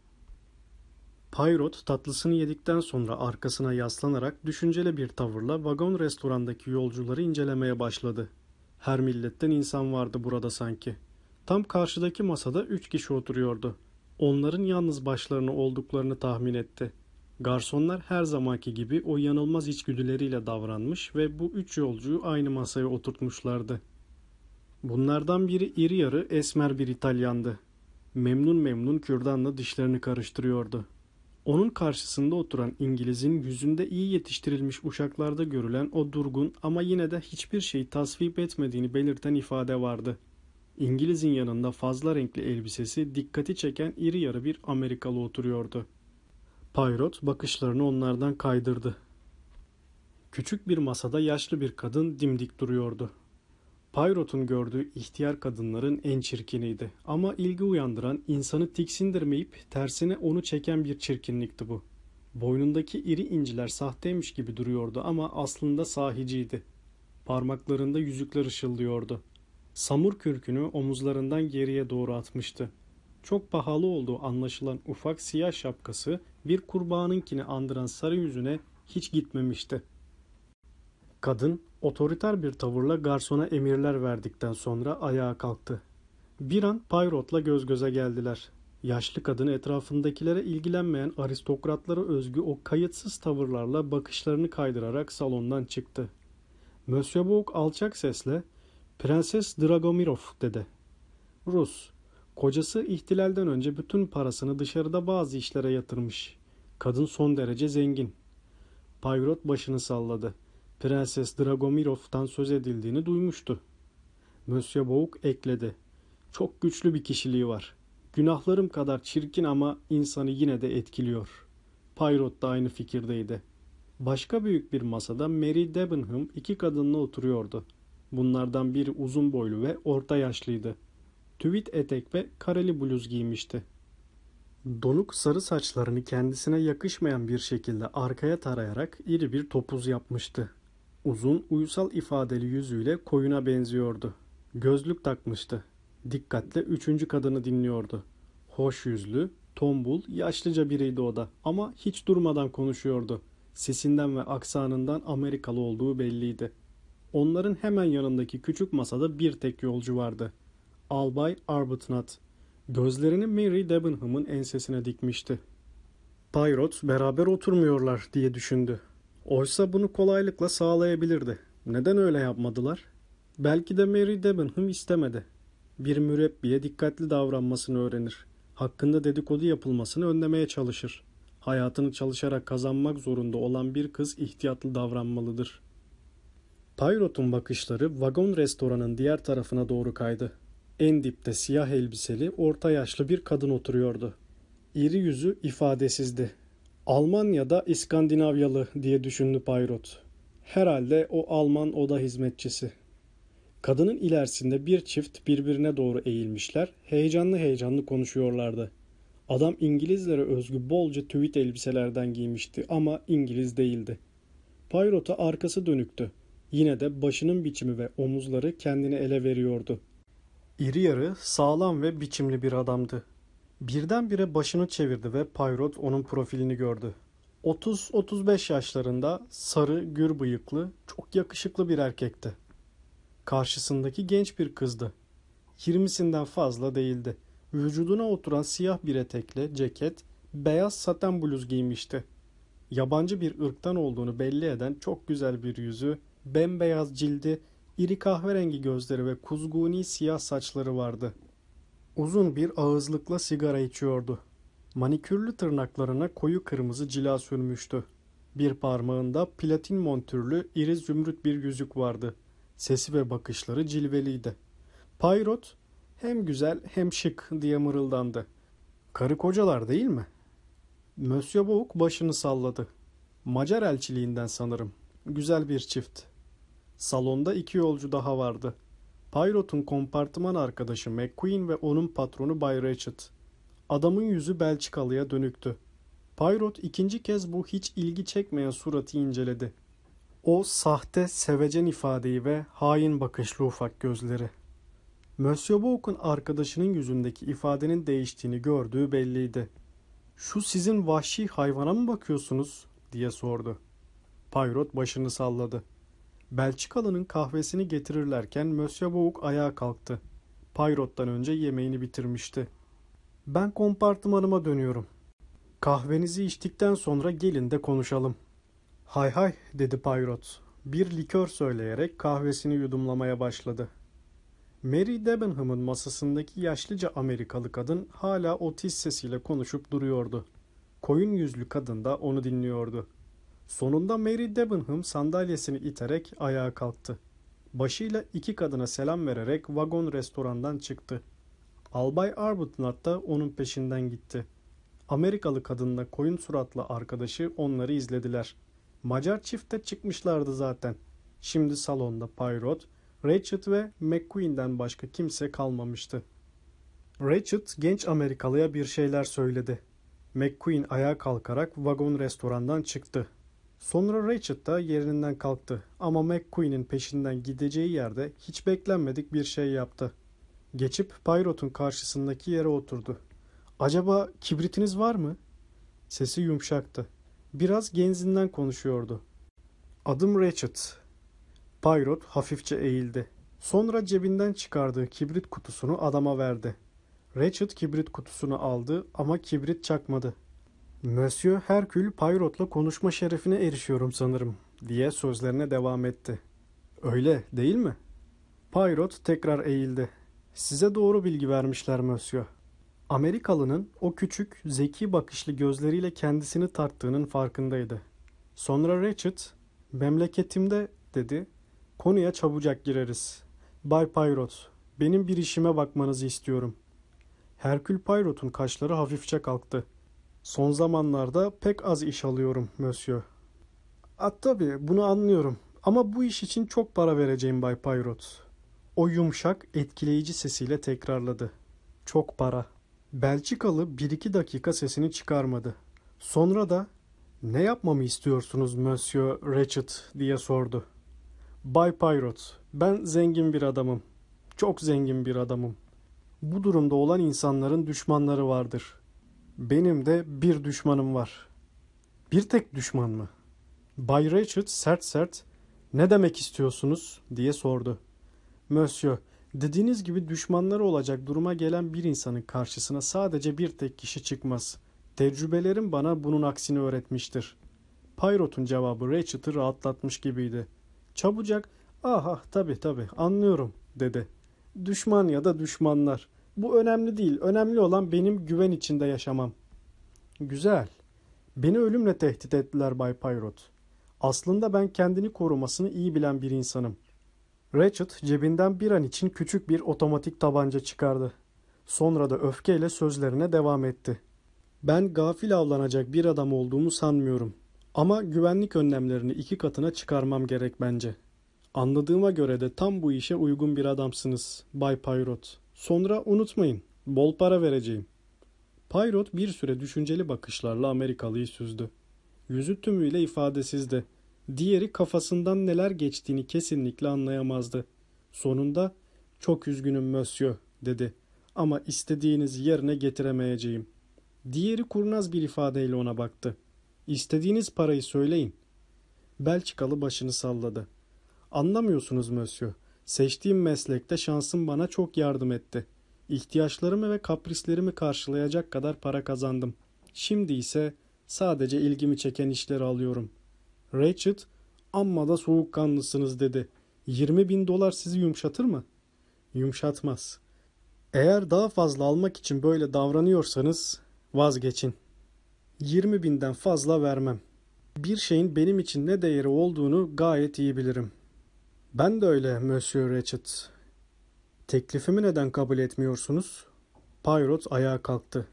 S1: Poirot tatlısını yedikten sonra arkasına yaslanarak düşünceli bir tavırla vagon restorandaki yolcuları incelemeye başladı. Her milletten insan vardı burada sanki. Tam karşıdaki masada üç kişi oturuyordu. Onların yalnız başlarına olduklarını tahmin etti. Garsonlar her zamanki gibi o yanılmaz içgüdüleriyle davranmış ve bu üç yolcuyu aynı masaya oturtmuşlardı. Bunlardan biri iri yarı esmer bir İtalyandı. Memnun memnun kürdanla dişlerini karıştırıyordu. Onun karşısında oturan İngiliz'in yüzünde iyi yetiştirilmiş uşaklarda görülen o durgun ama yine de hiçbir şeyi tasvip etmediğini belirten ifade vardı. İngiliz'in yanında fazla renkli elbisesi dikkati çeken iri yarı bir Amerikalı oturuyordu. Poirot bakışlarını onlardan kaydırdı. Küçük bir masada yaşlı bir kadın dimdik duruyordu. Poirot'un gördüğü ihtiyar kadınların en çirkiniydi ama ilgi uyandıran, insanı tiksindirmeyip tersine onu çeken bir çirkinlikti bu. Boynundaki iri inciler sahteymiş gibi duruyordu ama aslında sahiciydi. Parmaklarında yüzükler ışıldıyordu. Samur kürkünü omuzlarından geriye doğru atmıştı. Çok pahalı olduğu anlaşılan ufak siyah şapkası bir kurbağanınkini andıran sarı yüzüne hiç gitmemişti. Kadın otoriter bir tavırla garsona emirler verdikten sonra ayağa kalktı. Bir an Payrot'la göz göze geldiler. Yaşlı kadın etrafındakilere ilgilenmeyen aristokratlara özgü o kayıtsız tavırlarla bakışlarını kaydırarak salondan çıktı. Monsieur Bouk alçak sesle Prenses Dragomirov dedi. Rus. Kocası ihtilalden önce bütün parasını dışarıda bazı işlere yatırmış. Kadın son derece zengin. Payrot başını salladı. Prenses Dragomirov'tan söz edildiğini duymuştu. Monsieur Bouk ekledi. Çok güçlü bir kişiliği var. Günahlarım kadar çirkin ama insanı yine de etkiliyor. Payrot da aynı fikirdeydi. Başka büyük bir masada Mary Debenham iki kadınla oturuyordu. Bunlardan biri uzun boylu ve orta yaşlıydı. Tüvit etek ve kareli bluz giymişti. Donuk sarı saçlarını kendisine yakışmayan bir şekilde arkaya tarayarak iri bir topuz yapmıştı. Uzun, uysal ifadeli yüzüyle koyuna benziyordu. Gözlük takmıştı. Dikkatle üçüncü kadını dinliyordu. Hoş yüzlü, tombul, yaşlıca biriydi o da ama hiç durmadan konuşuyordu. Sesinden ve aksanından Amerikalı olduğu belliydi. Onların hemen yanındaki küçük masada bir tek yolcu vardı. Albay Arbuthnot. Gözlerini Mary Debenham'ın ensesine dikmişti. Payrot beraber oturmuyorlar diye düşündü. Oysa bunu kolaylıkla sağlayabilirdi. Neden öyle yapmadılar? Belki de Mary Debenham istemedi. Bir mürebbiye dikkatli davranmasını öğrenir. Hakkında dedikodu yapılmasını önlemeye çalışır. Hayatını çalışarak kazanmak zorunda olan bir kız ihtiyatlı davranmalıdır. Payrot'un bakışları vagon restoranın diğer tarafına doğru kaydı. En dipte siyah elbiseli, orta yaşlı bir kadın oturuyordu. İri yüzü ifadesizdi. Alman ya da İskandinavyalı diye düşündü Payrot. Herhalde o Alman oda hizmetçisi. Kadının ilerisinde bir çift birbirine doğru eğilmişler, heyecanlı heyecanlı konuşuyorlardı. Adam İngilizlere özgü bolca tüvit elbiselerden giymişti ama İngiliz değildi. Payrot'a arkası dönüktü. Yine de başının biçimi ve omuzları kendini ele veriyordu. İri yarı, sağlam ve biçimli bir adamdı. Birdenbire başını çevirdi ve Payrot onun profilini gördü. 30-35 yaşlarında sarı, gür bıyıklı, çok yakışıklı bir erkekti. Karşısındaki genç bir kızdı. 20'sinden fazla değildi. Vücuduna oturan siyah bir etekle ceket, beyaz saten bluz giymişti. Yabancı bir ırktan olduğunu belli eden çok güzel bir yüzü, bembeyaz cildi, iri kahverengi gözleri ve kuzguni siyah saçları vardı. Uzun bir ağızlıkla sigara içiyordu. Manikürlü tırnaklarına koyu kırmızı cila sürmüştü. Bir parmağında platin montürlü iri zümrüt bir yüzük vardı. Sesi ve bakışları cilveliydi. Payrot hem güzel hem şık diye mırıldandı. Karı kocalar değil mi? Monsieur Bouk başını salladı. Macar elçiliğinden sanırım. Güzel bir çift. Salonda iki yolcu daha vardı. Payrot'un kompartıman arkadaşı McQueen ve onun patronu Bay Ratchet. Adamın yüzü Belçikalı'ya dönüktü. Payrot ikinci kez bu hiç ilgi çekmeyen suratı inceledi. O sahte, sevecen ifadeyi ve hain bakışlı ufak gözleri. Monsieur Bouk'un arkadaşının yüzündeki ifadenin değiştiğini gördüğü belliydi. Şu sizin vahşi hayvana mı bakıyorsunuz? diye sordu. Payrot başını salladı. Belçikalı'nın kahvesini getirirlerken Monsieur Bouk ayağa kalktı. Payrot'tan önce yemeğini bitirmişti. Ben kompartımanıma dönüyorum. Kahvenizi içtikten sonra gelin de konuşalım. Hay hay dedi Payrot. Bir likör söyleyerek kahvesini yudumlamaya başladı. Mary Debenham'ın masasındaki yaşlıca Amerikalı kadın hala o tiz sesiyle konuşup duruyordu. Koyun yüzlü kadın da onu dinliyordu. Sonunda Mary Debenham sandalyesini iterek ayağa kalktı. Başıyla iki kadına selam vererek vagon restorandan çıktı. Albay Arbuthnot da onun peşinden gitti. Amerikalı kadınla koyun suratlı arkadaşı onları izlediler. Macar çift de çıkmışlardı zaten. Şimdi salonda Poirot, Ratchet ve McQueen'den başka kimse kalmamıştı. Ratchet genç Amerikalıya bir şeyler söyledi. McQueen ayağa kalkarak vagon restorandan çıktı. Sonra Ratchet da yerinden kalktı ama McQueen'in peşinden gideceği yerde hiç beklenmedik bir şey yaptı. Geçip Poirot'un karşısındaki yere oturdu. Acaba kibritiniz var mı? Sesi yumuşaktı. Biraz genzinden konuşuyordu. Adım Ratchet. Poirot hafifçe eğildi. Sonra cebinden çıkardığı kibrit kutusunu adama verdi. Ratchet kibrit kutusunu aldı ama kibrit çakmadı. Monsieur Hercule Poirot'la konuşma şerefine erişiyorum sanırım diye sözlerine devam etti. Öyle değil mi? Poirot tekrar eğildi. Size doğru bilgi vermişler Monsieur. Amerikalının o küçük, zeki bakışlı gözleriyle kendisini tarttığının farkındaydı. Sonra Ratchet, memleketimde dedi, konuya çabucak gireriz. Bay Poirot, benim bir işime bakmanızı istiyorum. Herkül Poirot'un kaşları hafifçe kalktı. Son zamanlarda pek az iş alıyorum, Monsieur. A, tabii bunu anlıyorum. Ama bu iş için çok para vereceğim Bay Poirot. O yumuşak, etkileyici sesiyle tekrarladı. Çok para. Belçikalı bir iki dakika sesini çıkarmadı. Sonra da ne yapmamı istiyorsunuz Monsieur Ratchet diye sordu. Bay Poirot, ben zengin bir adamım. Çok zengin bir adamım. Bu durumda olan insanların düşmanları vardır. Benim de bir düşmanım var. Bir tek düşman mı? Bay Ratchet sert sert ne demek istiyorsunuz diye sordu. Monsieur, dediğiniz gibi düşmanları olacak duruma gelen bir insanın karşısına sadece bir tek kişi çıkmaz. Tecrübelerim bana bunun aksini öğretmiştir. Poirot'un cevabı Ratchet'ı rahatlatmış gibiydi. Çabucak, aha tabi tabi anlıyorum dedi. Düşman ya da düşmanlar. Bu önemli değil. Önemli olan benim güven içinde yaşamam. Güzel. Beni ölümle tehdit ettiler Bay Poirot. Aslında ben kendini korumasını iyi bilen bir insanım. Ratchet cebinden bir an için küçük bir otomatik tabanca çıkardı. Sonra da öfkeyle sözlerine devam etti. Ben gafil avlanacak bir adam olduğumu sanmıyorum. Ama güvenlik önlemlerini iki katına çıkarmam gerek bence. Anladığıma göre de tam bu işe uygun bir adamsınız Bay Poirot. Sonra unutmayın, bol para vereceğim. Poirot bir süre düşünceli bakışlarla Amerikalıyı süzdü. Yüzü tümüyle ifadesizdi. Diğeri kafasından neler geçtiğini kesinlikle anlayamazdı. Sonunda çok üzgünüm Monsieur dedi. Ama istediğiniz yerine getiremeyeceğim. Diğeri kurnaz bir ifadeyle ona baktı. İstediğiniz parayı söyleyin. Belçikalı başını salladı. Anlamıyorsunuz Monsieur. Seçtiğim meslekte şansım bana çok yardım etti. İhtiyaçlarımı ve kaprislerimi karşılayacak kadar para kazandım. Şimdi ise sadece ilgimi çeken işleri alıyorum. Ratchet, amma da soğukkanlısınız dedi. 20 bin dolar sizi yumuşatır mı? Yumuşatmaz. Eğer daha fazla almak için böyle davranıyorsanız vazgeçin. 20 binden fazla vermem. Bir şeyin benim için ne değeri olduğunu gayet iyi bilirim. Ben de öyle Monsieur Ratchet. Teklifimi neden kabul etmiyorsunuz? Poirot ayağa kalktı.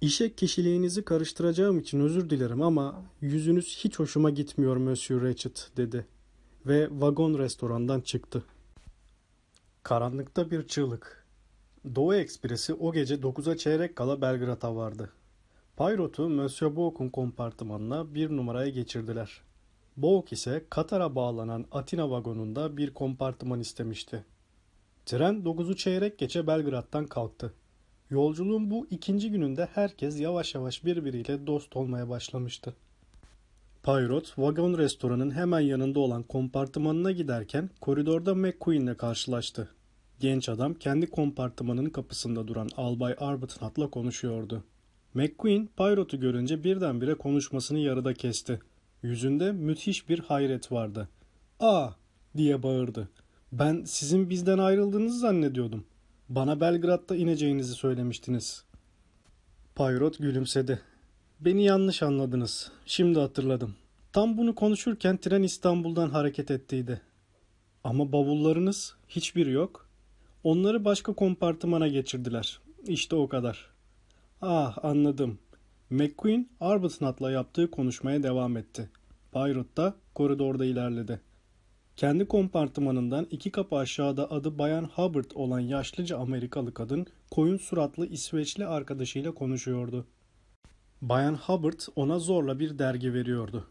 S1: İşe kişiliğinizi karıştıracağım için özür dilerim ama yüzünüz hiç hoşuma gitmiyor Monsieur Ratchet dedi ve vagon restorandan çıktı. Karanlıkta bir çığlık. Doğu Ekspresi o gece 9'a çeyrek kala Belgrad'a vardı. Poirot'u Monsieur Bouc'un kompartımanına bir numaraya geçirdiler. Boğuk ise Katar'a bağlanan Atina vagonunda bir kompartıman istemişti. Tren 9'u çeyrek geçe Belgrad'dan kalktı. Yolculuğun bu ikinci gününde herkes yavaş yavaş birbiriyle dost olmaya başlamıştı. Poirot, vagon restoranın hemen yanında olan kompartımanına giderken koridorda McQueen'le karşılaştı. Genç adam kendi kompartımanının kapısında duran Albay Arbuthnot'la konuşuyordu. McQueen, Poirot'u görünce birdenbire konuşmasını yarıda kesti. Yüzünde müthiş bir hayret vardı. ''Aa!'' diye bağırdı. ''Ben sizin bizden ayrıldığınızı zannediyordum. Bana Belgrad'da ineceğinizi söylemiştiniz.'' Poirot gülümsedi. ''Beni yanlış anladınız. Şimdi hatırladım. Tam bunu konuşurken tren İstanbul'dan hareket ettiydi. Ama bavullarınız hiçbiri yok. Onları başka kompartımana geçirdiler. İşte o kadar.'' ''Ah anladım. McQueen Arbuthnot'la yaptığı konuşmaya devam etti. Poirot da koridorda ilerledi. Kendi kompartımanından iki kapı aşağıda adı Bayan Hubbard olan yaşlıca Amerikalı kadın koyun suratlı İsveçli arkadaşıyla konuşuyordu. Bayan Hubbard ona zorla bir dergi veriyordu.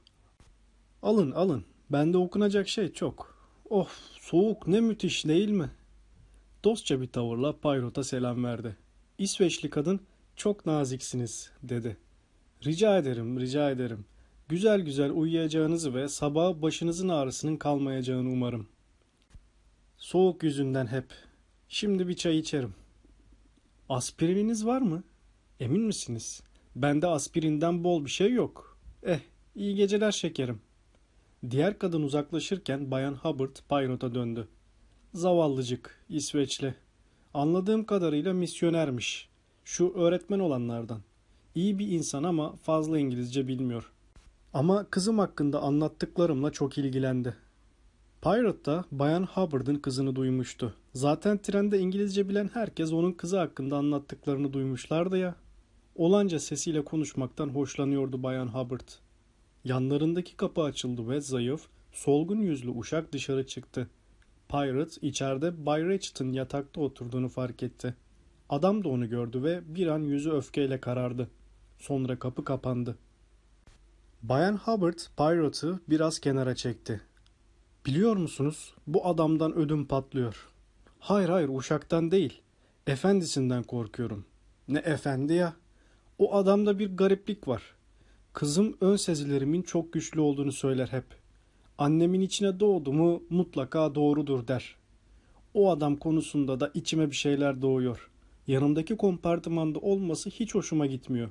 S1: Alın alın bende okunacak şey çok. Of soğuk ne müthiş değil mi? Dostça bir tavırla Poirot'a selam verdi. İsveçli kadın çok naziksiniz dedi. Rica ederim, rica ederim. Güzel güzel uyuyacağınızı ve sabaha başınızın ağrısının kalmayacağını umarım. Soğuk yüzünden hep. Şimdi bir çay içerim. Aspirininiz var mı? Emin misiniz? Bende aspirinden bol bir şey yok. Eh, iyi geceler şekerim. Diğer kadın uzaklaşırken Bayan Hubbard Pyrot'a döndü. Zavallıcık, İsveçli. Anladığım kadarıyla misyonermiş. Şu öğretmen olanlardan. İyi bir insan ama fazla İngilizce bilmiyor. Ama kızım hakkında anlattıklarımla çok ilgilendi. Pirate da Bayan Hubbard'ın kızını duymuştu. Zaten trende İngilizce bilen herkes onun kızı hakkında anlattıklarını duymuşlardı ya. Olanca sesiyle konuşmaktan hoşlanıyordu Bayan Hubbard. Yanlarındaki kapı açıldı ve zayıf, solgun yüzlü uşak dışarı çıktı. Pirate içeride Bay Ratchet'ın yatakta oturduğunu fark etti. Adam da onu gördü ve bir an yüzü öfkeyle karardı. Sonra kapı kapandı. Bayan Hubbard Pirate'ı biraz kenara çekti. Biliyor musunuz? Bu adamdan ödüm patlıyor. Hayır hayır uşaktan değil. Efendisinden korkuyorum. Ne efendi ya? O adamda bir gariplik var. Kızım ön sezilerimin çok güçlü olduğunu söyler hep. Annemin içine doğdu mu mutlaka doğrudur der. O adam konusunda da içime bir şeyler doğuyor. Yanımdaki kompartımanda olması hiç hoşuma gitmiyor.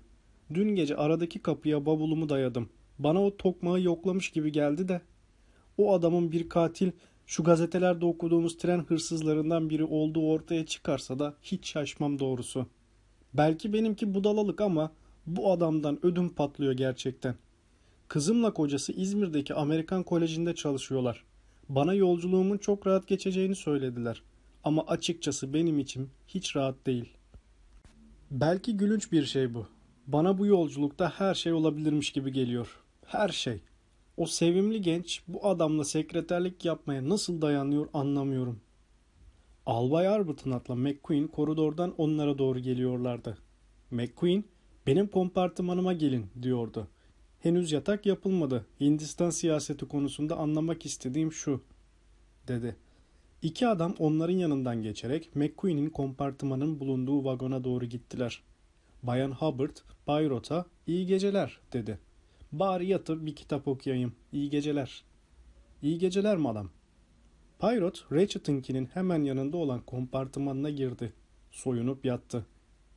S1: Dün gece aradaki kapıya bavulumu dayadım. Bana o tokmağı yoklamış gibi geldi de. O adamın bir katil şu gazetelerde okuduğumuz tren hırsızlarından biri olduğu ortaya çıkarsa da hiç şaşmam doğrusu. Belki benimki budalalık ama bu adamdan ödüm patlıyor gerçekten. Kızımla kocası İzmir'deki Amerikan Koleji'nde çalışıyorlar. Bana yolculuğumun çok rahat geçeceğini söylediler. Ama açıkçası benim için hiç rahat değil. Belki gülünç bir şey bu. Bana bu yolculukta her şey olabilirmiş gibi geliyor. Her şey. O sevimli genç bu adamla sekreterlik yapmaya nasıl dayanıyor anlamıyorum. Albay Arbuthnot'la McQueen koridordan onlara doğru geliyorlardı. McQueen, benim kompartımanıma gelin diyordu. Henüz yatak yapılmadı. Hindistan siyaseti konusunda anlamak istediğim şu, dedi. İki adam onların yanından geçerek McQueen'in kompartımanın bulunduğu vagona doğru gittiler. Bayan Hubbard, Bayrot'a iyi geceler dedi. Bari yatıp bir kitap okuyayım. İyi geceler. İyi geceler madam. Poirot, Ratchet'ınkinin hemen yanında olan kompartımanına girdi. Soyunup yattı.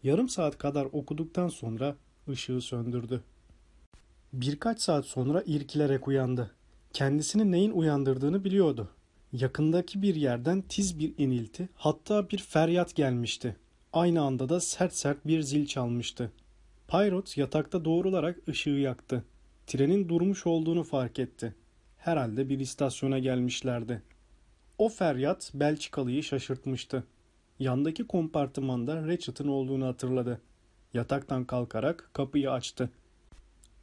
S1: Yarım saat kadar okuduktan sonra ışığı söndürdü. Birkaç saat sonra irkilerek uyandı. Kendisini neyin uyandırdığını biliyordu. Yakındaki bir yerden tiz bir inilti, hatta bir feryat gelmişti. Aynı anda da sert sert bir zil çalmıştı. Pirot yatakta doğrularak ışığı yaktı. Trenin durmuş olduğunu fark etti. Herhalde bir istasyona gelmişlerdi. O feryat Belçikalı'yı şaşırtmıştı. Yandaki kompartımanda Ratchet'ın olduğunu hatırladı. Yataktan kalkarak kapıyı açtı.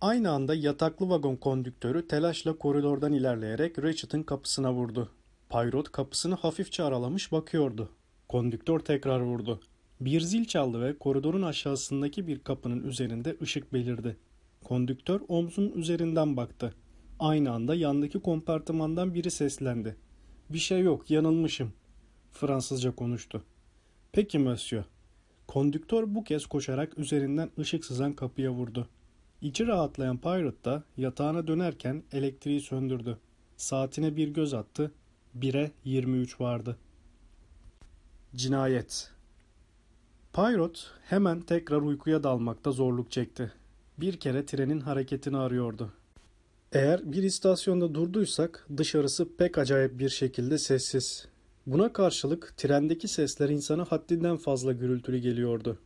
S1: Aynı anda yataklı vagon kondüktörü telaşla koridordan ilerleyerek Ratchet'ın kapısına vurdu. Payrot kapısını hafifçe aralamış bakıyordu. Kondüktör tekrar vurdu. Bir zil çaldı ve koridorun aşağısındaki bir kapının üzerinde ışık belirdi. Kondüktör omzun üzerinden baktı. Aynı anda yandaki kompartımandan biri seslendi. Bir şey yok, yanılmışım. Fransızca konuştu. Peki monsieur. Kondüktör bu kez koşarak üzerinden ışık sızan kapıya vurdu. İçi rahatlayan Pirate da yatağına dönerken elektriği söndürdü. Saatine bir göz attı. 1'e 23 vardı. Cinayet Pirate hemen tekrar uykuya dalmakta zorluk çekti. Bir kere trenin hareketini arıyordu. Eğer bir istasyonda durduysak dışarısı pek acayip bir şekilde sessiz. Buna karşılık trendeki sesler insana haddinden fazla gürültülü geliyordu.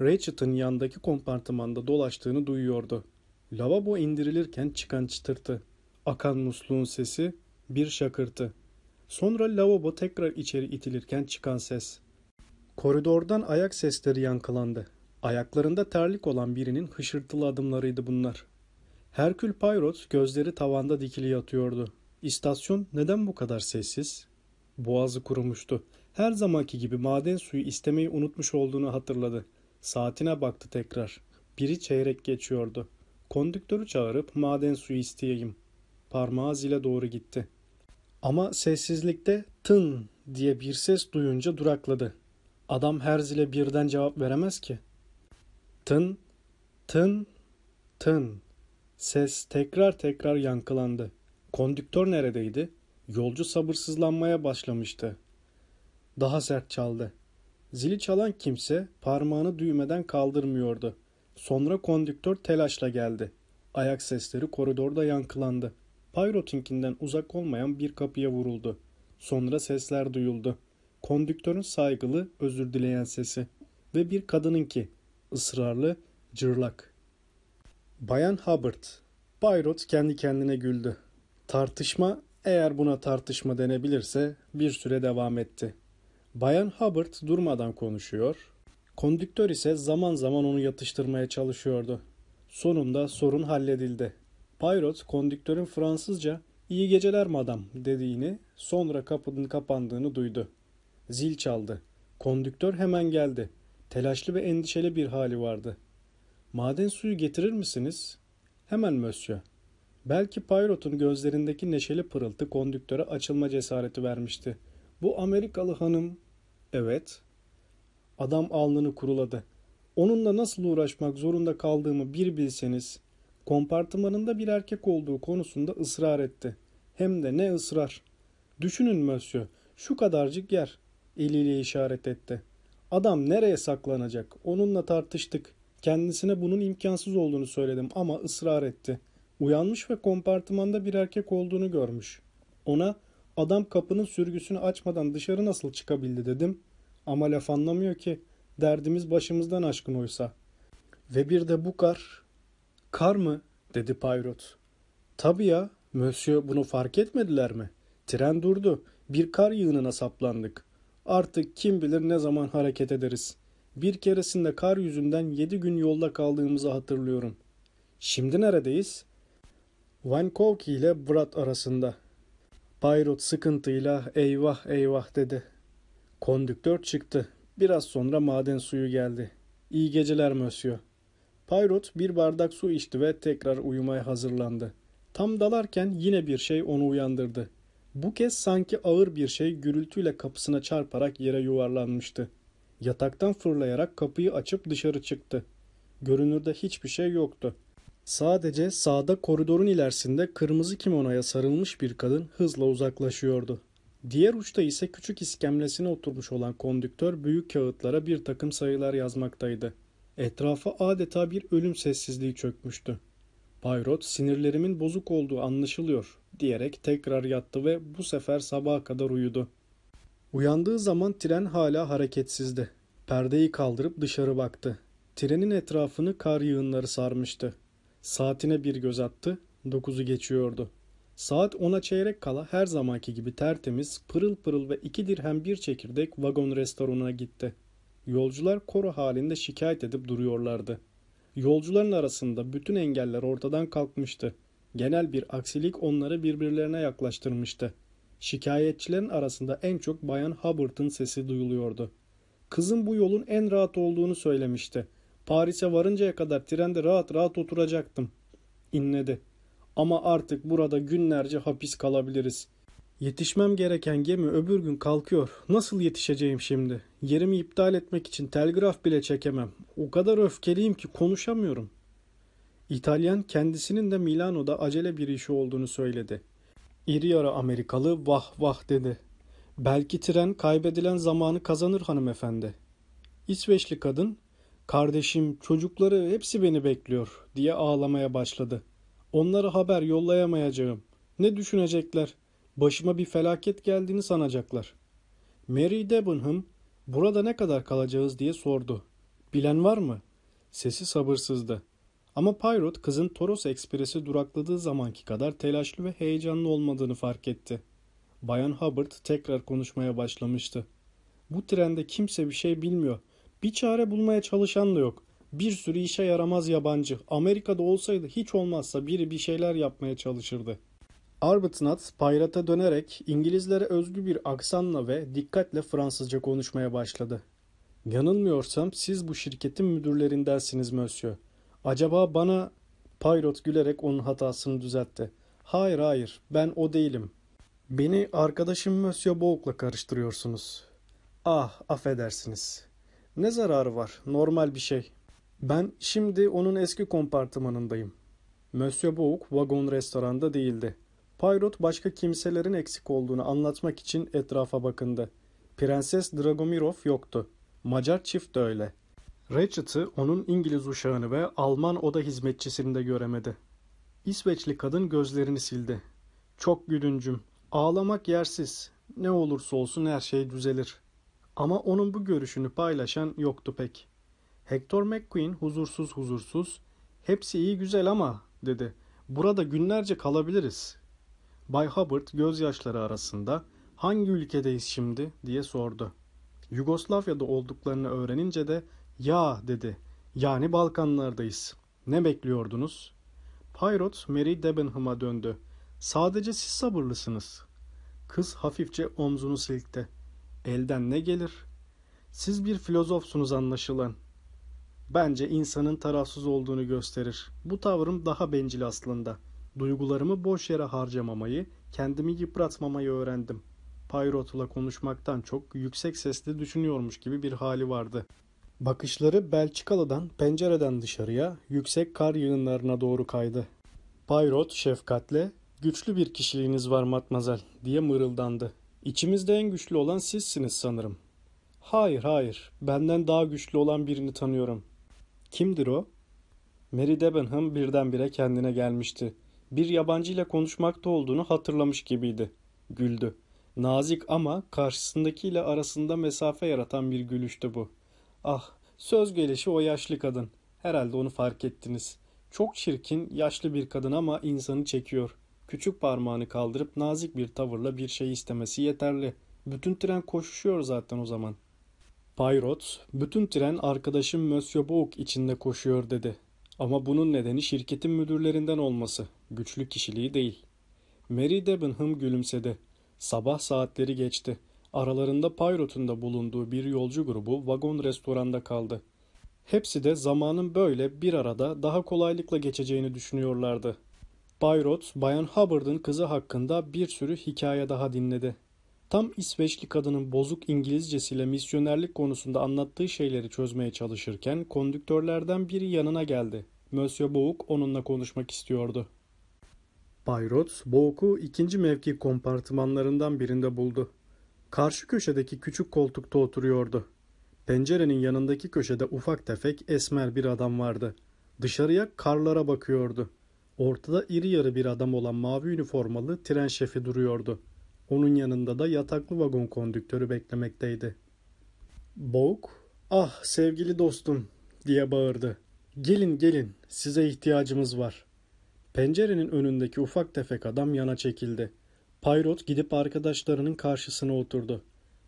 S1: Ratchet'ın yandaki kompartımanda dolaştığını duyuyordu. Lavabo indirilirken çıkan çıtırtı, akan musluğun sesi, bir şakırtı. Sonra lavabo tekrar içeri itilirken çıkan ses. Koridordan ayak sesleri yankılandı. Ayaklarında terlik olan birinin hışırtılı adımlarıydı bunlar. Herkül Poirot gözleri tavanda dikili yatıyordu. İstasyon neden bu kadar sessiz? Boğazı kurumuştu. Her zamanki gibi maden suyu istemeyi unutmuş olduğunu hatırladı. Saatine baktı tekrar. Biri çeyrek geçiyordu. Kondüktörü çağırıp maden suyu isteyeyim. Parmağı zile doğru gitti. Ama sessizlikte tın diye bir ses duyunca durakladı. Adam her zile birden cevap veremez ki. Tın, tın, tın. Ses tekrar tekrar yankılandı. Kondüktör neredeydi? Yolcu sabırsızlanmaya başlamıştı. Daha sert çaldı. Zili çalan kimse parmağını düğmeden kaldırmıyordu. Sonra kondüktör telaşla geldi. Ayak sesleri koridorda yankılandı. Pyrotinkinden uzak olmayan bir kapıya vuruldu. Sonra sesler duyuldu. Kondüktörün saygılı, özür dileyen sesi ve bir kadınınki, ısrarlı, cırlak. Bayan Hubbard. Bayrot kendi kendine güldü. Tartışma, eğer buna tartışma denebilirse, bir süre devam etti. Bayan Hubbard durmadan konuşuyor. Kondüktör ise zaman zaman onu yatıştırmaya çalışıyordu. Sonunda sorun halledildi. Poirot kondüktörün Fransızca iyi geceler madam dediğini sonra kapının kapandığını duydu. Zil çaldı. Kondüktör hemen geldi. Telaşlı ve endişeli bir hali vardı. Maden suyu getirir misiniz? Hemen monsieur. Belki Poirot'un gözlerindeki neşeli pırıltı kondüktöre açılma cesareti vermişti. Bu Amerikalı hanım... Evet. Adam alnını kuruladı. Onunla nasıl uğraşmak zorunda kaldığımı bir bilseniz. Kompartımanında bir erkek olduğu konusunda ısrar etti. Hem de ne ısrar. Düşünün monsieur, şu kadarcık yer. Eliyle işaret etti. Adam nereye saklanacak? Onunla tartıştık. Kendisine bunun imkansız olduğunu söyledim ama ısrar etti. Uyanmış ve kompartımanda bir erkek olduğunu görmüş. Ona adam kapının sürgüsünü açmadan dışarı nasıl çıkabildi dedim. Ama laf anlamıyor ki. Derdimiz başımızdan aşkın oysa. Ve bir de bu kar. Kar mı? dedi Payrot. Tabii ya. Monsieur bunu fark etmediler mi? Tren durdu. Bir kar yığınına saplandık. Artık kim bilir ne zaman hareket ederiz. Bir keresinde kar yüzünden yedi gün yolda kaldığımızı hatırlıyorum. Şimdi neredeyiz? Vankouki ile Brat arasında. Payrot sıkıntıyla eyvah eyvah dedi. Kondüktör çıktı. Biraz sonra maden suyu geldi. İyi geceler Monsieur. Payrot bir bardak su içti ve tekrar uyumaya hazırlandı. Tam dalarken yine bir şey onu uyandırdı. Bu kez sanki ağır bir şey gürültüyle kapısına çarparak yere yuvarlanmıştı. Yataktan fırlayarak kapıyı açıp dışarı çıktı. Görünürde hiçbir şey yoktu. Sadece sağda koridorun ilerisinde kırmızı kimonoya sarılmış bir kadın hızla uzaklaşıyordu. Diğer uçta ise küçük iskemlesine oturmuş olan kondüktör büyük kağıtlara bir takım sayılar yazmaktaydı. Etrafa adeta bir ölüm sessizliği çökmüştü. Bayrot sinirlerimin bozuk olduğu anlaşılıyor diyerek tekrar yattı ve bu sefer sabaha kadar uyudu. Uyandığı zaman tren hala hareketsizdi. Perdeyi kaldırıp dışarı baktı. Trenin etrafını kar yığınları sarmıştı. Saatine bir göz attı. Dokuzu geçiyordu. Saat ona çeyrek kala her zamanki gibi tertemiz, pırıl pırıl ve iki dirhem bir çekirdek vagon restoranına gitti. Yolcular koro halinde şikayet edip duruyorlardı. Yolcuların arasında bütün engeller ortadan kalkmıştı. Genel bir aksilik onları birbirlerine yaklaştırmıştı. Şikayetçilerin arasında en çok Bayan Hubbard'ın sesi duyuluyordu. Kızım bu yolun en rahat olduğunu söylemişti. Paris'e varıncaya kadar trende rahat rahat oturacaktım. İnledi. Ama artık burada günlerce hapis kalabiliriz. Yetişmem gereken gemi öbür gün kalkıyor. Nasıl yetişeceğim şimdi? Yerimi iptal etmek için telgraf bile çekemem. O kadar öfkeliyim ki konuşamıyorum. İtalyan kendisinin de Milano'da acele bir işi olduğunu söyledi. İri yarı Amerikalı vah vah dedi. Belki tren kaybedilen zamanı kazanır hanımefendi. İsveçli kadın, kardeşim, çocukları hepsi beni bekliyor diye ağlamaya başladı. Onlara haber yollayamayacağım. Ne düşünecekler? Başıma bir felaket geldiğini sanacaklar. Mary Debenham, burada ne kadar kalacağız diye sordu. Bilen var mı? Sesi sabırsızdı. Ama Poirot kızın Toros Ekspresi durakladığı zamanki kadar telaşlı ve heyecanlı olmadığını fark etti. Bayan Hubbard tekrar konuşmaya başlamıştı. Bu trende kimse bir şey bilmiyor. Bir çare bulmaya çalışan da yok. Bir sürü işe yaramaz yabancı. Amerika'da olsaydı hiç olmazsa biri bir şeyler yapmaya çalışırdı. Arbuthnot Payrat'a dönerek İngilizlere özgü bir aksanla ve dikkatle Fransızca konuşmaya başladı. Yanılmıyorsam siz bu şirketin müdürlerindensiniz Monsieur. Acaba bana... Payrot gülerek onun hatasını düzeltti. Hayır hayır ben o değilim. Beni arkadaşım Monsieur Boğuk'la karıştırıyorsunuz. Ah affedersiniz. Ne zararı var? Normal bir şey. Ben şimdi onun eski kompartımanındayım. Monsieur Boğuk vagon restoranda değildi. Payrot başka kimselerin eksik olduğunu anlatmak için etrafa bakındı. Prenses Dragomirov yoktu. Macar çift de öyle. Ratchet'ı onun İngiliz uşağını ve Alman oda hizmetçisini de göremedi. İsveçli kadın gözlerini sildi. Çok gülüncüm. Ağlamak yersiz. Ne olursa olsun her şey düzelir. Ama onun bu görüşünü paylaşan yoktu pek. Hector McQueen huzursuz huzursuz, hepsi iyi güzel ama dedi. Burada günlerce kalabiliriz. Bay Hubbard gözyaşları arasında hangi ülkedeyiz şimdi diye sordu. Yugoslavya'da olduklarını öğrenince de ya dedi. Yani Balkanlardayız. Ne bekliyordunuz? Poirot Mary Debenham'a döndü. Sadece siz sabırlısınız. Kız hafifçe omzunu silkti. Elden ne gelir? Siz bir filozofsunuz anlaşılan. Bence insanın tarafsız olduğunu gösterir. Bu tavrım daha bencil aslında. Duygularımı boş yere harcamamayı, kendimi yıpratmamayı öğrendim. Poirot'la konuşmaktan çok yüksek sesle düşünüyormuş gibi bir hali vardı. Bakışları Belçikalı'dan pencereden dışarıya, yüksek kar yığınlarına doğru kaydı. Poirot şefkatle, güçlü bir kişiliğiniz var matmazel diye mırıldandı. İçimizde en güçlü olan sizsiniz sanırım. Hayır hayır, benden daha güçlü olan birini tanıyorum. Kimdir o? Mary Debenham birdenbire kendine gelmişti. Bir yabancı ile konuşmakta olduğunu hatırlamış gibiydi. Güldü. Nazik ama karşısındakiyle arasında mesafe yaratan bir gülüştü bu. Ah, söz gelişi o yaşlı kadın. Herhalde onu fark ettiniz. Çok çirkin, yaşlı bir kadın ama insanı çekiyor. Küçük parmağını kaldırıp nazik bir tavırla bir şey istemesi yeterli. Bütün tren koşuşuyor zaten o zaman. Poirot, bütün tren arkadaşım Monsieur Bouk içinde koşuyor dedi. Ama bunun nedeni şirketin müdürlerinden olması. Güçlü kişiliği değil. Mary Debenham gülümsedi. Sabah saatleri geçti. Aralarında Poirot'un da bulunduğu bir yolcu grubu vagon restoranda kaldı. Hepsi de zamanın böyle bir arada daha kolaylıkla geçeceğini düşünüyorlardı. Poirot, Bayan Hubbard'ın kızı hakkında bir sürü hikaye daha dinledi. Tam İsveçli kadının bozuk İngilizcesiyle misyonerlik konusunda anlattığı şeyleri çözmeye çalışırken kondüktörlerden biri yanına geldi. Monsieur Bouk onunla konuşmak istiyordu. Poirot, Bouk'u ikinci mevki kompartımanlarından birinde buldu. Karşı köşedeki küçük koltukta oturuyordu. Pencerenin yanındaki köşede ufak tefek esmer bir adam vardı. Dışarıya karlara bakıyordu. Ortada iri yarı bir adam olan mavi üniformalı tren şefi duruyordu. Onun yanında da yataklı vagon kondüktörü beklemekteydi. Bouk, ah sevgili dostum diye bağırdı. Gelin gelin size ihtiyacımız var. Pencerenin önündeki ufak tefek adam yana çekildi. Payrot gidip arkadaşlarının karşısına oturdu.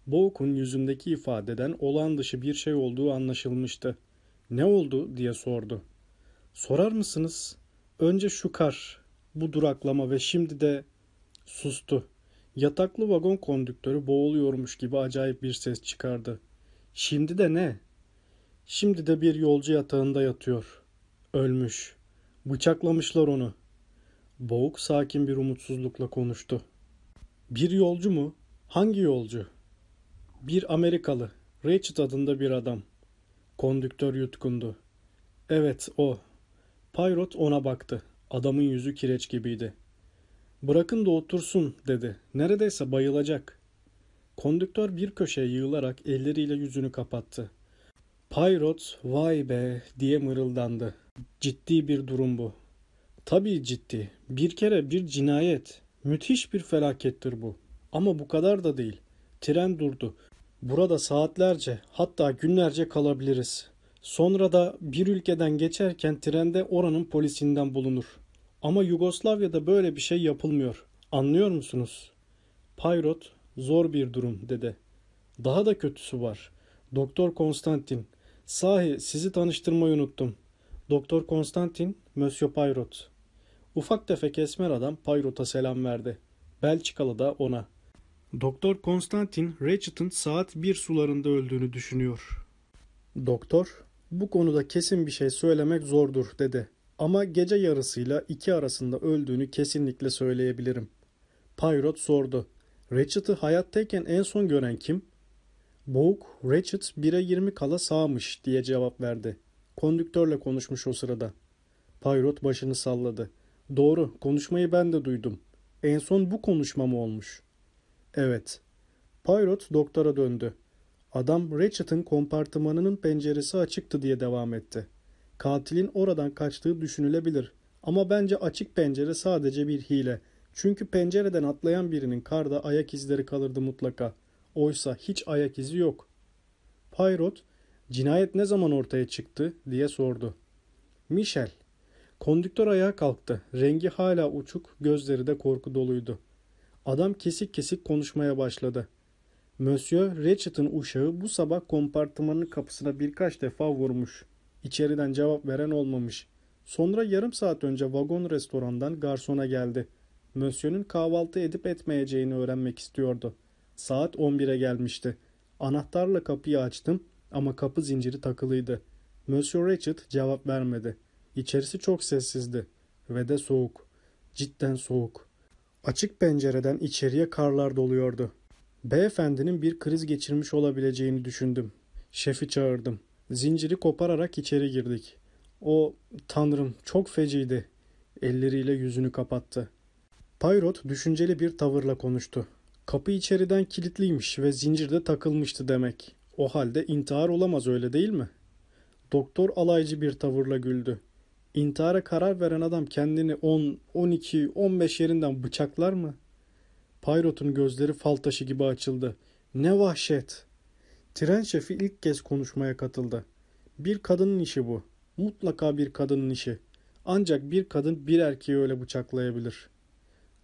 S1: Bouk'un yüzündeki ifadeden olağan dışı bir şey olduğu anlaşılmıştı. Ne oldu diye sordu. Sorar mısınız? Önce şu kar, bu duraklama ve şimdi de sustu. Yataklı vagon kondüktörü boğuluyormuş gibi acayip bir ses çıkardı. Şimdi de ne? Şimdi de bir yolcu yatağında yatıyor. Ölmüş. Bıçaklamışlar onu. Boğuk sakin bir umutsuzlukla konuştu. Bir yolcu mu? Hangi yolcu? Bir Amerikalı. Ratchet adında bir adam. Kondüktör yutkundu. Evet o. Poirot ona baktı. Adamın yüzü kireç gibiydi. Bırakın da otursun dedi. Neredeyse bayılacak. Kondüktör bir köşeye yığılarak elleriyle yüzünü kapattı. Poirot vay be diye mırıldandı. Ciddi bir durum bu. Tabii ciddi. Bir kere bir cinayet. Müthiş bir felakettir bu. Ama bu kadar da değil. Tren durdu. Burada saatlerce hatta günlerce kalabiliriz. Sonra da bir ülkeden geçerken trende oranın polisinden bulunur. Ama Yugoslavya'da böyle bir şey yapılmıyor. Anlıyor musunuz? Payrot zor bir durum dedi. Daha da kötüsü var. Doktor Konstantin. Sahi sizi tanıştırmayı unuttum. Doktor Konstantin, Monsieur Payrot. Ufak tefek esmer adam Payrot'a selam verdi. Belçikalı da ona. Doktor Konstantin, Ratchet'ın saat bir sularında öldüğünü düşünüyor. Doktor, bu konuda kesin bir şey söylemek zordur dedi. Ama gece yarısıyla iki arasında öldüğünü kesinlikle söyleyebilirim. Poirot sordu. Ratchet'ı hayattayken en son gören kim? Boğuk, Ratchet 1'e 20 kala sağmış diye cevap verdi. Kondüktörle konuşmuş o sırada. Poirot başını salladı. Doğru, konuşmayı ben de duydum. En son bu konuşma mı olmuş? Evet. Poirot doktora döndü. Adam Ratchet'ın kompartımanının penceresi açıktı diye devam etti. Katilin oradan kaçtığı düşünülebilir. Ama bence açık pencere sadece bir hile. Çünkü pencereden atlayan birinin karda ayak izleri kalırdı mutlaka. Oysa hiç ayak izi yok. Poirot, cinayet ne zaman ortaya çıktı diye sordu. Michel. Kondüktör ayağa kalktı. Rengi hala uçuk, gözleri de korku doluydu. Adam kesik kesik konuşmaya başladı. Monsieur Ratchet'ın uşağı bu sabah kompartımanın kapısına birkaç defa vurmuş. İçeriden cevap veren olmamış. Sonra yarım saat önce vagon restorandan garsona geldi. Monsieur'ün kahvaltı edip etmeyeceğini öğrenmek istiyordu. Saat 11'e gelmişti. Anahtarla kapıyı açtım ama kapı zinciri takılıydı. Monsieur Ratchet cevap vermedi. İçerisi çok sessizdi ve de soğuk. Cidden soğuk. Açık pencereden içeriye karlar doluyordu. Beyefendinin bir kriz geçirmiş olabileceğini düşündüm. Şefi çağırdım. Zinciri kopararak içeri girdik. O tanrım çok feciydi. Elleriyle yüzünü kapattı. Payrot düşünceli bir tavırla konuştu. Kapı içeriden kilitliymiş ve zincirde takılmıştı demek. O halde intihar olamaz öyle değil mi? Doktor alaycı bir tavırla güldü. İntihara karar veren adam kendini 10, 12, 15 yerinden bıçaklar mı? Payrot'un gözleri fal taşı gibi açıldı. Ne vahşet! Tren şefi ilk kez konuşmaya katıldı. Bir kadının işi bu. Mutlaka bir kadının işi. Ancak bir kadın bir erkeği öyle bıçaklayabilir.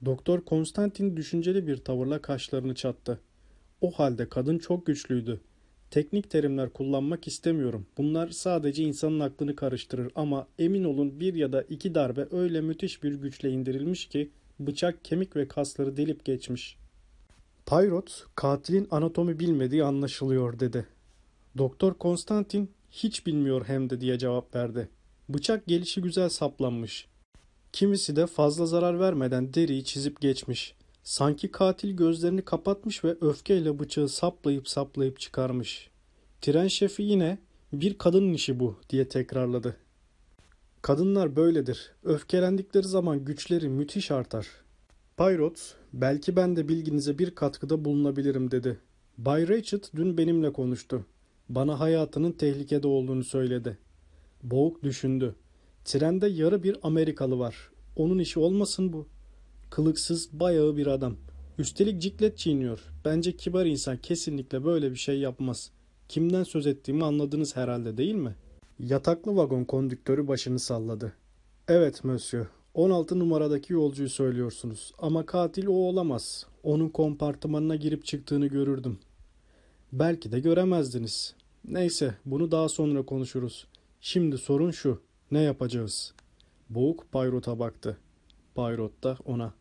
S1: Doktor Konstantin düşünceli bir tavırla kaşlarını çattı. O halde kadın çok güçlüydü. Teknik terimler kullanmak istemiyorum. Bunlar sadece insanın aklını karıştırır ama emin olun bir ya da iki darbe öyle müthiş bir güçle indirilmiş ki bıçak kemik ve kasları delip geçmiş. Payrot, katilin anatomi bilmediği anlaşılıyor dedi. Doktor Konstantin hiç bilmiyor hem de diye cevap verdi. Bıçak gelişi güzel saplanmış. Kimisi de fazla zarar vermeden deriyi çizip geçmiş. Sanki katil gözlerini kapatmış ve öfkeyle bıçağı saplayıp saplayıp çıkarmış. Tren şefi yine bir kadının işi bu diye tekrarladı. Kadınlar böyledir. Öfkelendikleri zaman güçleri müthiş artar. Payrot, belki ben de bilginize bir katkıda bulunabilirim dedi. Bay Ratchet dün benimle konuştu. Bana hayatının tehlikede olduğunu söyledi. Boğuk düşündü. Trende yarı bir Amerikalı var. Onun işi olmasın bu. Kılıksız, bayağı bir adam. Üstelik ciklet çiğniyor. Bence kibar insan kesinlikle böyle bir şey yapmaz. Kimden söz ettiğimi anladınız herhalde değil mi? Yataklı vagon kondüktörü başını salladı. Evet monsieur. 16 numaradaki yolcuyu söylüyorsunuz. Ama katil o olamaz. Onun kompartımanına girip çıktığını görürdüm. Belki de göremezdiniz. Neyse bunu daha sonra konuşuruz. Şimdi sorun şu. Ne yapacağız? Boğuk Payrot'a baktı. Payrot da ona.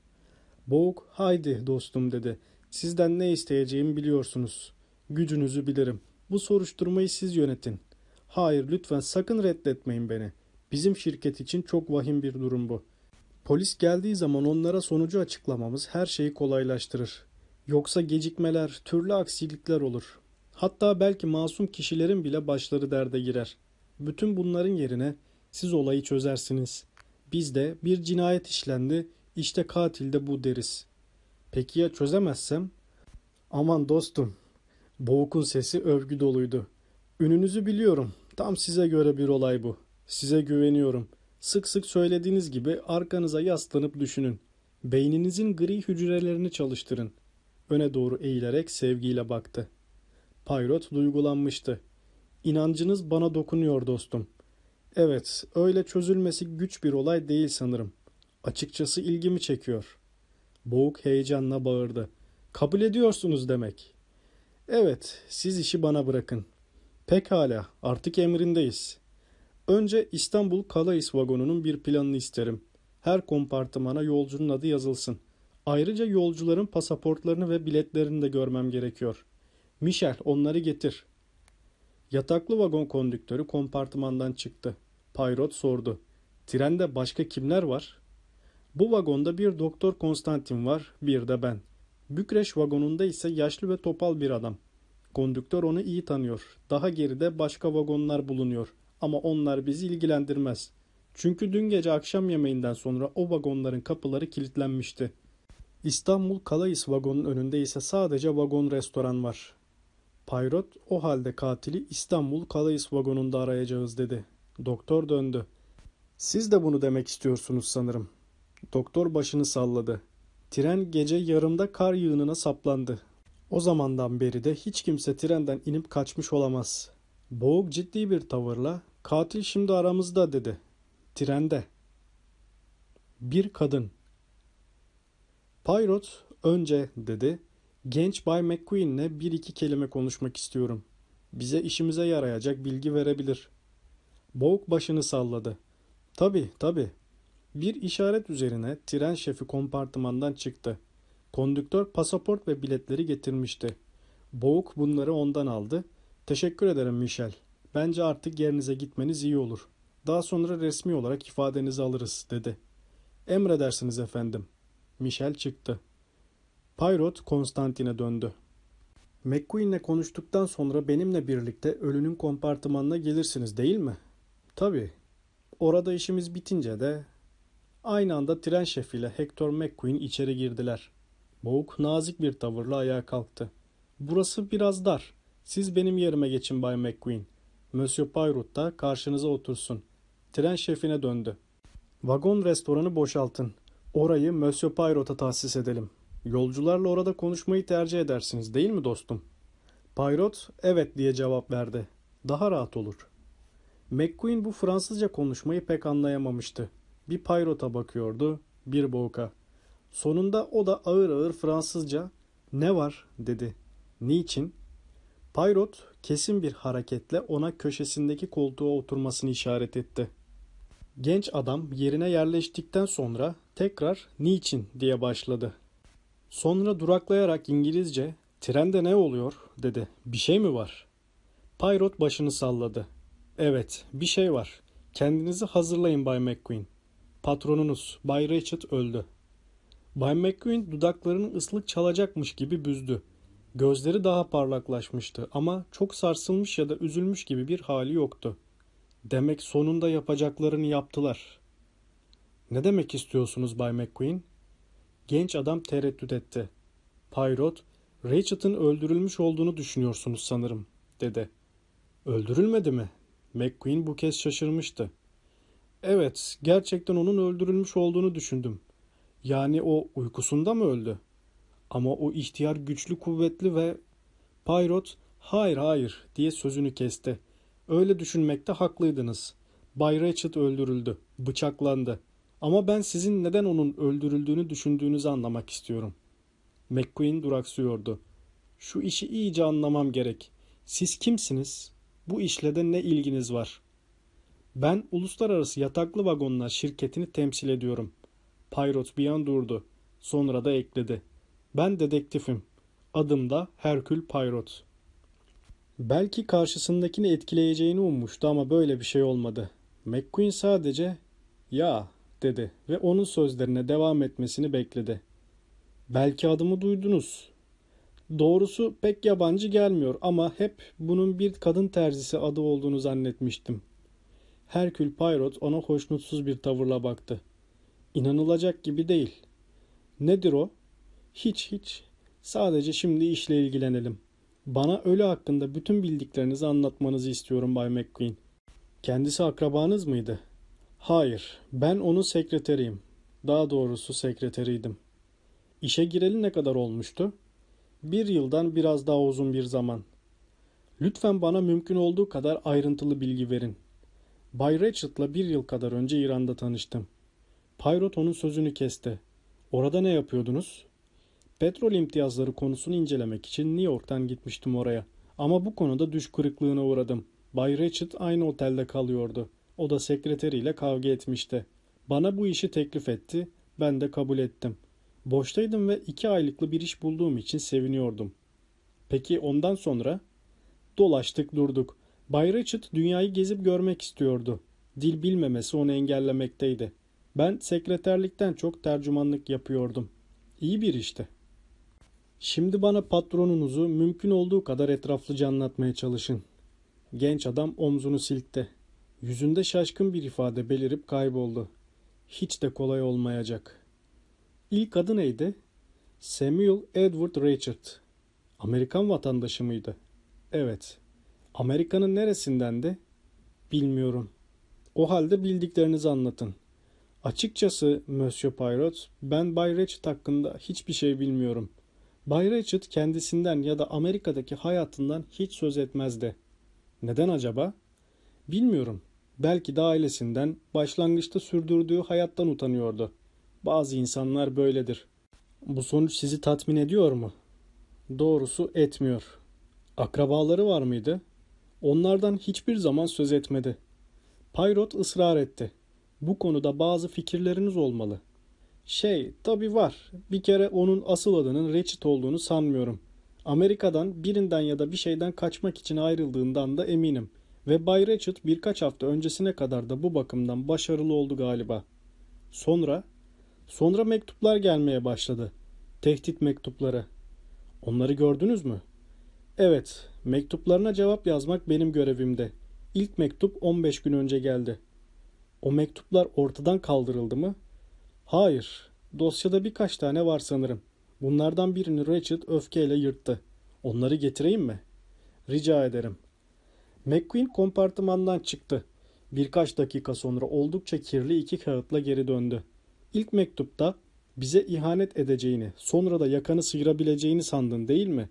S1: Boğuk haydi dostum dedi. Sizden ne isteyeceğimi biliyorsunuz. Gücünüzü bilirim. Bu soruşturmayı siz yönetin. Hayır lütfen sakın reddetmeyin beni. Bizim şirket için çok vahim bir durum bu. Polis geldiği zaman onlara sonucu açıklamamız her şeyi kolaylaştırır. Yoksa gecikmeler, türlü aksilikler olur. Hatta belki masum kişilerin bile başları derde girer. Bütün bunların yerine siz olayı çözersiniz. Biz de bir cinayet işlendi, işte katil de bu deriz. Peki ya çözemezsem? Aman dostum. Boğuk'un sesi övgü doluydu. Ününüzü biliyorum. Tam size göre bir olay bu. Size güveniyorum. Sık sık söylediğiniz gibi arkanıza yaslanıp düşünün. Beyninizin gri hücrelerini çalıştırın. Öne doğru eğilerek sevgiyle baktı. Payrot duygulanmıştı. İnancınız bana dokunuyor dostum. Evet, öyle çözülmesi güç bir olay değil sanırım. Açıkçası ilgimi çekiyor. Boğuk heyecanla bağırdı. Kabul ediyorsunuz demek. Evet, siz işi bana bırakın. Pekala, artık emrindeyiz. Önce İstanbul Calais vagonunun bir planını isterim. Her kompartımana yolcunun adı yazılsın. Ayrıca yolcuların pasaportlarını ve biletlerini de görmem gerekiyor. Michel, onları getir. Yataklı vagon kondüktörü kompartımandan çıktı. Payrot sordu. Trende başka kimler var? Bu vagonda bir doktor Konstantin var, bir de ben. Bükreş vagonunda ise yaşlı ve topal bir adam. Kondüktör onu iyi tanıyor. Daha geride başka vagonlar bulunuyor. Ama onlar bizi ilgilendirmez. Çünkü dün gece akşam yemeğinden sonra o vagonların kapıları kilitlenmişti. İstanbul Calais vagonun önünde ise sadece vagon restoran var. Payrot o halde katili İstanbul Calais vagonunda arayacağız dedi. Doktor döndü. Siz de bunu demek istiyorsunuz sanırım. Doktor başını salladı. Tren gece yarımda kar yığınına saplandı. O zamandan beri de hiç kimse trenden inip kaçmış olamaz. Boğuk ciddi bir tavırla katil şimdi aramızda dedi. Trende. Bir kadın. Poirot önce dedi. Genç Bay McQueen'le bir iki kelime konuşmak istiyorum. Bize işimize yarayacak bilgi verebilir. Boğuk başını salladı. Tabi tabi. Bir işaret üzerine tren şefi kompartımandan çıktı. Kondüktör pasaport ve biletleri getirmişti. Boğuk bunları ondan aldı. Teşekkür ederim Michel. Bence artık yerinize gitmeniz iyi olur. Daha sonra resmi olarak ifadenizi alırız dedi. Emredersiniz efendim. Michel çıktı. Poirot Konstantin'e döndü. McQueen'le konuştuktan sonra benimle birlikte ölünün kompartımanına gelirsiniz değil mi? Tabii. Orada işimiz bitince de aynı anda tren şefiyle Hector McQueen içeri girdiler. Boğuk nazik bir tavırla ayağa kalktı. Burası biraz dar. Siz benim yerime geçin Bay McQueen. Monsieur Poirot da karşınıza otursun. Tren şefine döndü. Vagon restoranı boşaltın. Orayı Monsieur Poirot'a tahsis edelim. Yolcularla orada konuşmayı tercih edersiniz değil mi dostum? Poirot evet diye cevap verdi. Daha rahat olur. McQueen bu Fransızca konuşmayı pek anlayamamıştı. Bir Poirot'a bakıyordu, bir Boğuk'a. Sonunda o da ağır ağır Fransızca ne var dedi. Niçin? Poirot kesin bir hareketle ona köşesindeki koltuğa oturmasını işaret etti. Genç adam yerine yerleştikten sonra tekrar niçin diye başladı. Sonra duraklayarak İngilizce trende ne oluyor dedi. Bir şey mi var? Poirot başını salladı. Evet bir şey var. Kendinizi hazırlayın Bay McQueen. Patronunuz Bay Richard öldü. Bay McQueen dudaklarını ıslık çalacakmış gibi büzdü. Gözleri daha parlaklaşmıştı ama çok sarsılmış ya da üzülmüş gibi bir hali yoktu. Demek sonunda yapacaklarını yaptılar. Ne demek istiyorsunuz Bay McQueen? Genç adam tereddüt etti. Poirot, Richard'ın öldürülmüş olduğunu düşünüyorsunuz sanırım, dedi. Öldürülmedi mi? McQueen bu kez şaşırmıştı. Evet, gerçekten onun öldürülmüş olduğunu düşündüm. Yani o uykusunda mı öldü? Ama o ihtiyar güçlü kuvvetli ve... Poirot, hayır hayır diye sözünü kesti. Öyle düşünmekte haklıydınız. Bay Richard öldürüldü, bıçaklandı. Ama ben sizin neden onun öldürüldüğünü düşündüğünüzü anlamak istiyorum. McQueen duraksıyordu. Şu işi iyice anlamam gerek. Siz kimsiniz? Bu işle de ne ilginiz var? Ben Uluslararası Yataklı Vagonlar şirketini temsil ediyorum. Poirot bir an durdu. Sonra da ekledi. Ben dedektifim. Adım da Herkül Poirot. Belki karşısındakini etkileyeceğini ummuştu ama böyle bir şey olmadı. McQueen sadece ya dedi ve onun sözlerine devam etmesini bekledi. Belki adımı duydunuz. Doğrusu pek yabancı gelmiyor ama hep bunun bir kadın terzisi adı olduğunu zannetmiştim. Herkül Poirot ona hoşnutsuz bir tavırla baktı. İnanılacak gibi değil. Nedir o? Hiç hiç. Sadece şimdi işle ilgilenelim. Bana ölü hakkında bütün bildiklerinizi anlatmanızı istiyorum Bay McQueen. Kendisi akrabanız mıydı? Hayır, ben onun sekreteriyim. Daha doğrusu sekreteriydim. İşe gireli ne kadar olmuştu? Bir yıldan biraz daha uzun bir zaman. Lütfen bana mümkün olduğu kadar ayrıntılı bilgi verin. Bay Ratchet'la bir yıl kadar önce İran'da tanıştım. Poirot onun sözünü kesti. Orada ne yapıyordunuz? Petrol imtiyazları konusunu incelemek için New York'tan gitmiştim oraya. Ama bu konuda düş kırıklığına uğradım. Bay Ratchet aynı otelde kalıyordu. O da sekreteriyle kavga etmişti. Bana bu işi teklif etti. Ben de kabul ettim. Boştaydım ve iki aylıklı bir iş bulduğum için seviniyordum. Peki ondan sonra? Dolaştık durduk. Bay Richard dünyayı gezip görmek istiyordu. Dil bilmemesi onu engellemekteydi. Ben sekreterlikten çok tercümanlık yapıyordum. İyi bir işti. Şimdi bana patronunuzu mümkün olduğu kadar etraflıca anlatmaya çalışın. Genç adam omzunu silkti. Yüzünde şaşkın bir ifade belirip kayboldu. Hiç de kolay olmayacak. İlk adı neydi? Samuel Edward Richard. Amerikan vatandaşı mıydı? Evet. Amerika'nın neresindendi? Bilmiyorum. O halde bildiklerinizi anlatın. Açıkçası Monsieur Poirot, ben Bay Ratchet hakkında hiçbir şey bilmiyorum. Bay Ratchet kendisinden ya da Amerika'daki hayatından hiç söz etmezdi. Neden acaba? Bilmiyorum. Belki de ailesinden, başlangıçta sürdürdüğü hayattan utanıyordu. Bazı insanlar böyledir. Bu sonuç sizi tatmin ediyor mu? Doğrusu etmiyor. Akrabaları var mıydı? Onlardan hiçbir zaman söz etmedi. Payrot ısrar etti. Bu konuda bazı fikirleriniz olmalı. Şey, tabi var. Bir kere onun asıl adının Ratchet olduğunu sanmıyorum. Amerika'dan birinden ya da bir şeyden kaçmak için ayrıldığından da eminim. Ve Bay Ratchet birkaç hafta öncesine kadar da bu bakımdan başarılı oldu galiba. Sonra, sonra mektuplar gelmeye başladı. Tehdit mektupları. Onları gördünüz mü? Evet, mektuplarına cevap yazmak benim görevimde. İlk mektup 15 gün önce geldi. O mektuplar ortadan kaldırıldı mı? Hayır. Dosyada birkaç tane var sanırım. Bunlardan birini Ratchet öfkeyle yırttı. Onları getireyim mi? Rica ederim. McQueen kompartımandan çıktı. Birkaç dakika sonra oldukça kirli iki kağıtla geri döndü. İlk mektupta bize ihanet edeceğini, sonra da yakanı sıyırabileceğini sandın değil mi?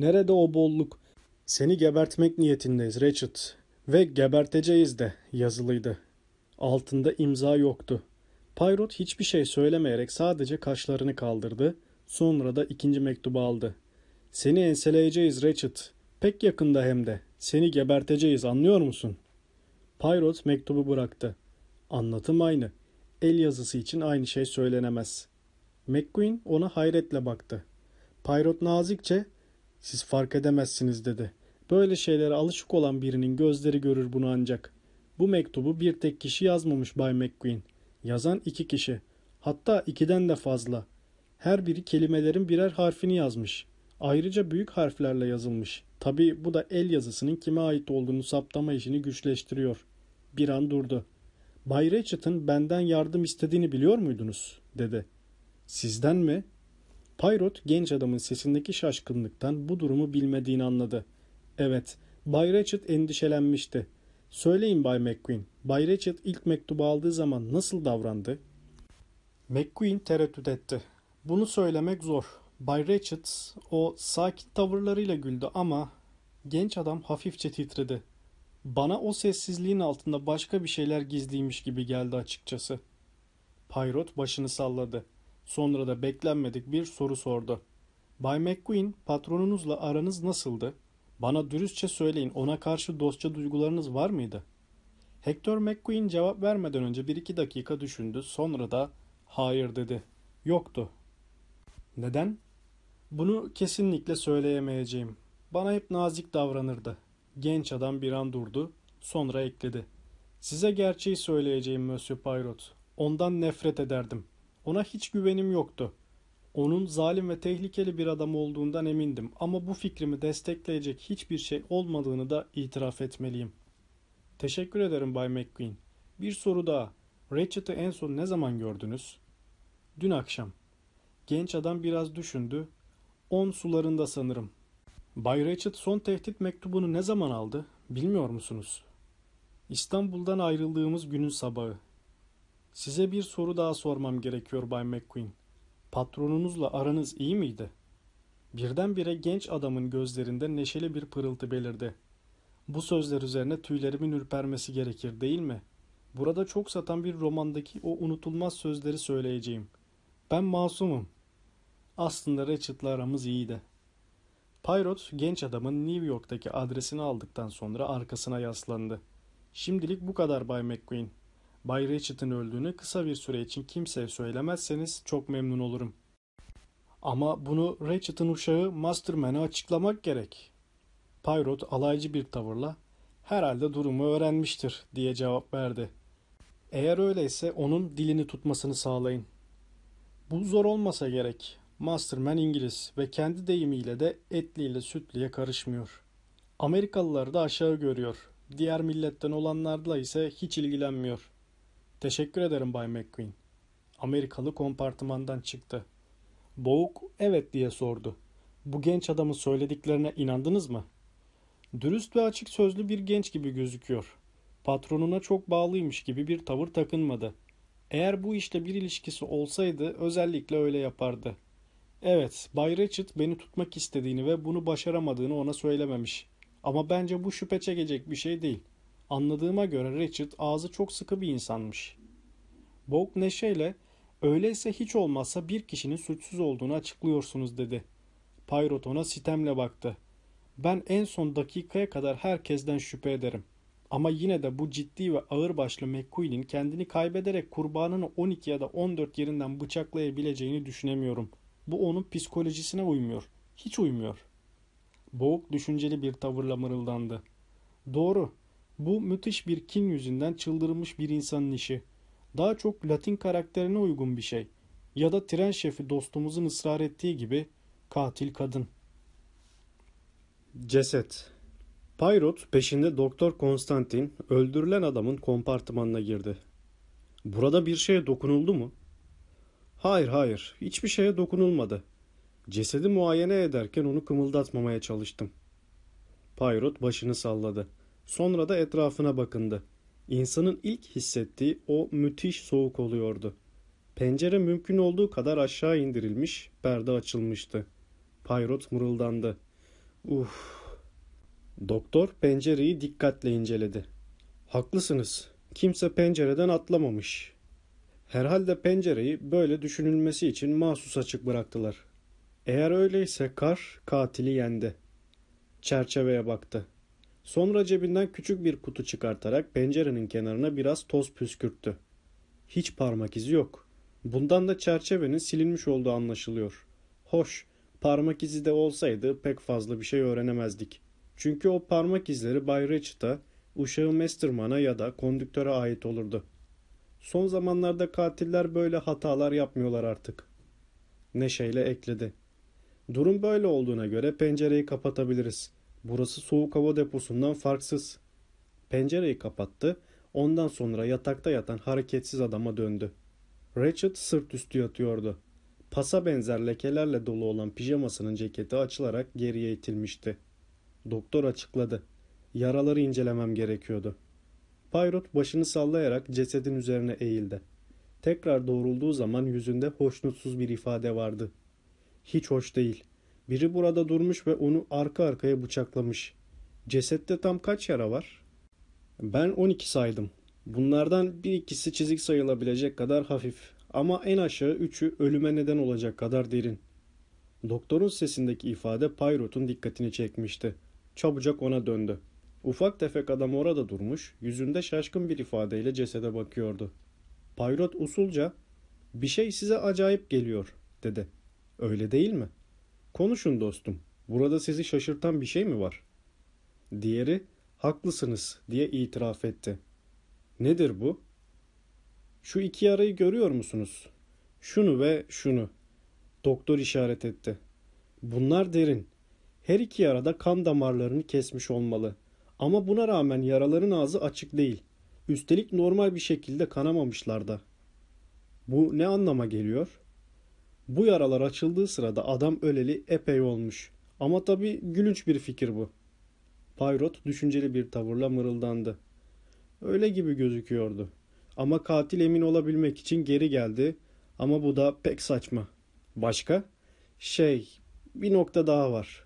S1: Nerede o bolluk? Seni gebertmek niyetindeyiz Ratchet. Ve geberteceğiz de yazılıydı. Altında imza yoktu. Poirot hiçbir şey söylemeyerek sadece kaşlarını kaldırdı. Sonra da ikinci mektubu aldı. Seni enseleyeceğiz Ratchet. Pek yakında hem de. Seni geberteceğiz anlıyor musun? Poirot mektubu bıraktı. Anlatım aynı. El yazısı için aynı şey söylenemez. McQueen ona hayretle baktı. Poirot nazikçe siz fark edemezsiniz dedi. Böyle şeylere alışık olan birinin gözleri görür bunu ancak. Bu mektubu bir tek kişi yazmamış Bay McQueen. Yazan iki kişi. Hatta ikiden de fazla. Her biri kelimelerin birer harfini yazmış. Ayrıca büyük harflerle yazılmış. Tabi bu da el yazısının kime ait olduğunu saptama işini güçleştiriyor. Bir an durdu. Bay Ratchet'ın benden yardım istediğini biliyor muydunuz? dedi. Sizden mi? Payrot genç adamın sesindeki şaşkınlıktan bu durumu bilmediğini anladı. Evet, Bay Ratchet endişelenmişti. Söyleyin Bay McQueen, Bay Ratchet ilk mektubu aldığı zaman nasıl davrandı? McQueen tereddüt etti. Bunu söylemek zor. Bay Ratchet o sakin tavırlarıyla güldü ama genç adam hafifçe titredi. Bana o sessizliğin altında başka bir şeyler gizliymiş gibi geldi açıkçası. Payrot başını salladı. Sonra da beklenmedik bir soru sordu. Bay McQueen, patronunuzla aranız nasıldı? Bana dürüstçe söyleyin, ona karşı dostça duygularınız var mıydı? Hector McQueen cevap vermeden önce bir iki dakika düşündü. Sonra da hayır dedi. Yoktu. Neden? Bunu kesinlikle söyleyemeyeceğim. Bana hep nazik davranırdı. Genç adam bir an durdu. Sonra ekledi. Size gerçeği söyleyeceğim Monsieur Poirot. Ondan nefret ederdim. Ona hiç güvenim yoktu. Onun zalim ve tehlikeli bir adam olduğundan emindim ama bu fikrimi destekleyecek hiçbir şey olmadığını da itiraf etmeliyim. Teşekkür ederim Bay McQueen. Bir soru daha. Ratchet'ı en son ne zaman gördünüz? Dün akşam. Genç adam biraz düşündü. On sularında sanırım. Bay Ratchet son tehdit mektubunu ne zaman aldı? Bilmiyor musunuz? İstanbul'dan ayrıldığımız günün sabahı. Size bir soru daha sormam gerekiyor Bay McQueen. Patronunuzla aranız iyi miydi? Birdenbire genç adamın gözlerinde neşeli bir pırıltı belirdi. Bu sözler üzerine tüylerimin ürpermesi gerekir değil mi? Burada çok satan bir romandaki o unutulmaz sözleri söyleyeceğim. Ben masumum. Aslında Ratchet'la aramız iyiydi. Poirot genç adamın New York'taki adresini aldıktan sonra arkasına yaslandı. Şimdilik bu kadar Bay McQueen. Bay Ratchet'ın öldüğünü kısa bir süre için kimseye söylemezseniz çok memnun olurum. Ama bunu Ratchet'ın uşağı Masterman'a açıklamak gerek. Poirot alaycı bir tavırla herhalde durumu öğrenmiştir diye cevap verdi. Eğer öyleyse onun dilini tutmasını sağlayın. Bu zor olmasa gerek. Masterman İngiliz ve kendi deyimiyle de etliyle sütlüye karışmıyor. Amerikalıları da aşağı görüyor. Diğer milletten olanlarla ise hiç ilgilenmiyor. Teşekkür ederim Bay McQueen. Amerikalı kompartımandan çıktı. Boğuk evet diye sordu. Bu genç adamın söylediklerine inandınız mı? Dürüst ve açık sözlü bir genç gibi gözüküyor. Patronuna çok bağlıymış gibi bir tavır takınmadı. Eğer bu işte bir ilişkisi olsaydı özellikle öyle yapardı. Evet, Bay Ratchet beni tutmak istediğini ve bunu başaramadığını ona söylememiş. Ama bence bu şüphe çekecek bir şey değil. Anladığıma göre Ratchet ağzı çok sıkı bir insanmış. Boğuk neşeyle öyleyse hiç olmazsa bir kişinin suçsuz olduğunu açıklıyorsunuz dedi. Poirot ona sitemle baktı. Ben en son dakikaya kadar herkesten şüphe ederim. Ama yine de bu ciddi ve ağırbaşlı McQueen'in kendini kaybederek kurbanını 12 ya da 14 yerinden bıçaklayabileceğini düşünemiyorum. Bu onun psikolojisine uymuyor. Hiç uymuyor. Boğuk düşünceli bir tavırla mırıldandı. Doğru. Bu müthiş bir kin yüzünden çıldırmış bir insanın işi. Daha çok Latin karakterine uygun bir şey. Ya da tren şefi dostumuzun ısrar ettiği gibi katil kadın. Ceset Payrot peşinde Doktor Konstantin öldürülen adamın kompartımanına girdi. Burada bir şeye dokunuldu mu? Hayır hayır hiçbir şeye dokunulmadı. Cesedi muayene ederken onu kımıldatmamaya çalıştım. Payrot başını salladı. Sonra da etrafına bakındı. İnsanın ilk hissettiği o müthiş soğuk oluyordu. Pencere mümkün olduğu kadar aşağı indirilmiş, perde açılmıştı. Payrot mırıldandı. Uf. Doktor pencereyi dikkatle inceledi. Haklısınız. Kimse pencereden atlamamış. Herhalde pencereyi böyle düşünülmesi için mahsus açık bıraktılar. Eğer öyleyse kar katili yendi. Çerçeveye baktı. Sonra cebinden küçük bir kutu çıkartarak pencerenin kenarına biraz toz püskürttü. Hiç parmak izi yok. Bundan da çerçevenin silinmiş olduğu anlaşılıyor. Hoş, parmak izi de olsaydı pek fazla bir şey öğrenemezdik. Çünkü o parmak izleri Bay Ratchet'a, uşağı Masterman'a ya da kondüktöre ait olurdu. Son zamanlarda katiller böyle hatalar yapmıyorlar artık. Neşeyle ekledi. Durum böyle olduğuna göre pencereyi kapatabiliriz. Burası soğuk hava deposundan farksız. Pencereyi kapattı. Ondan sonra yatakta yatan hareketsiz adama döndü. Ratchet sırt üstü yatıyordu. Pasa benzer lekelerle dolu olan pijamasının ceketi açılarak geriye itilmişti. Doktor açıkladı. Yaraları incelemem gerekiyordu. Payrot başını sallayarak cesedin üzerine eğildi. Tekrar doğrulduğu zaman yüzünde hoşnutsuz bir ifade vardı. Hiç hoş değil. Biri burada durmuş ve onu arka arkaya bıçaklamış. Cesette tam kaç yara var? Ben 12 saydım. Bunlardan bir ikisi çizik sayılabilecek kadar hafif ama en aşağı üçü ölüme neden olacak kadar derin. Doktorun sesindeki ifade Payrot'un dikkatini çekmişti. Çabucak ona döndü. Ufak tefek adam orada durmuş, yüzünde şaşkın bir ifadeyle cesede bakıyordu. Payrot usulca, ''Bir şey size acayip geliyor.'' dedi. ''Öyle değil mi?'' ''Konuşun dostum. Burada sizi şaşırtan bir şey mi var?'' Diğeri, ''Haklısınız.'' diye itiraf etti. ''Nedir bu?'' ''Şu iki yarayı görüyor musunuz? Şunu ve şunu.'' Doktor işaret etti. ''Bunlar derin. Her iki yarada kan damarlarını kesmiş olmalı.'' Ama buna rağmen yaraların ağzı açık değil. Üstelik normal bir şekilde kanamamışlar da. Bu ne anlama geliyor? Bu yaralar açıldığı sırada adam öleli epey olmuş. Ama tabi gülünç bir fikir bu. Payrot düşünceli bir tavırla mırıldandı. Öyle gibi gözüküyordu. Ama katil emin olabilmek için geri geldi. Ama bu da pek saçma. Başka? Şey, bir nokta daha var.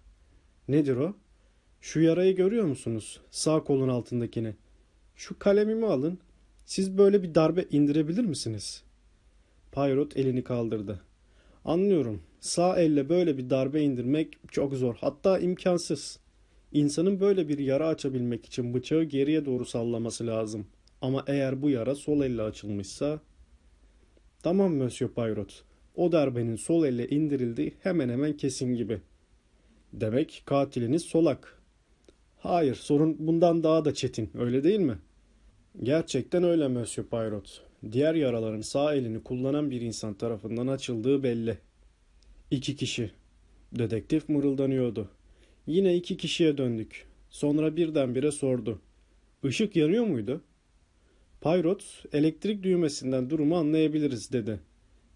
S1: Nedir o? Şu yarayı görüyor musunuz? Sağ kolun altındakini. Şu kalemimi alın. Siz böyle bir darbe indirebilir misiniz? Payrot elini kaldırdı. Anlıyorum. Sağ elle böyle bir darbe indirmek çok zor. Hatta imkansız. İnsanın böyle bir yara açabilmek için bıçağı geriye doğru sallaması lazım. Ama eğer bu yara sol elle açılmışsa... Tamam Monsieur Payrot. O darbenin sol elle indirildiği hemen hemen kesin gibi. Demek katiliniz solak. Hayır, sorun bundan daha da çetin, öyle değil mi? Gerçekten öyle Monsieur Poirot. Diğer yaraların sağ elini kullanan bir insan tarafından açıldığı belli. İki kişi. Dedektif mırıldanıyordu. Yine iki kişiye döndük. Sonra birdenbire sordu. Işık yanıyor muydu? Poirot, elektrik düğmesinden durumu anlayabiliriz dedi.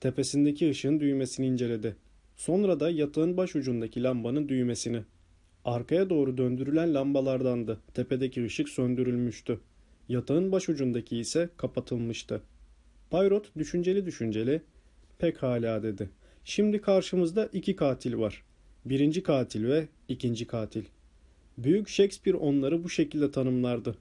S1: Tepesindeki ışığın düğmesini inceledi. Sonra da yatağın baş ucundaki lambanın düğmesini. Arkaya doğru döndürülen lambalardandı. Tepedeki ışık söndürülmüştü. Yatağın baş ucundaki ise kapatılmıştı. Payrot düşünceli düşünceli pekala dedi. Şimdi karşımızda iki katil var. Birinci katil ve ikinci katil. Büyük Shakespeare onları bu şekilde tanımlardı.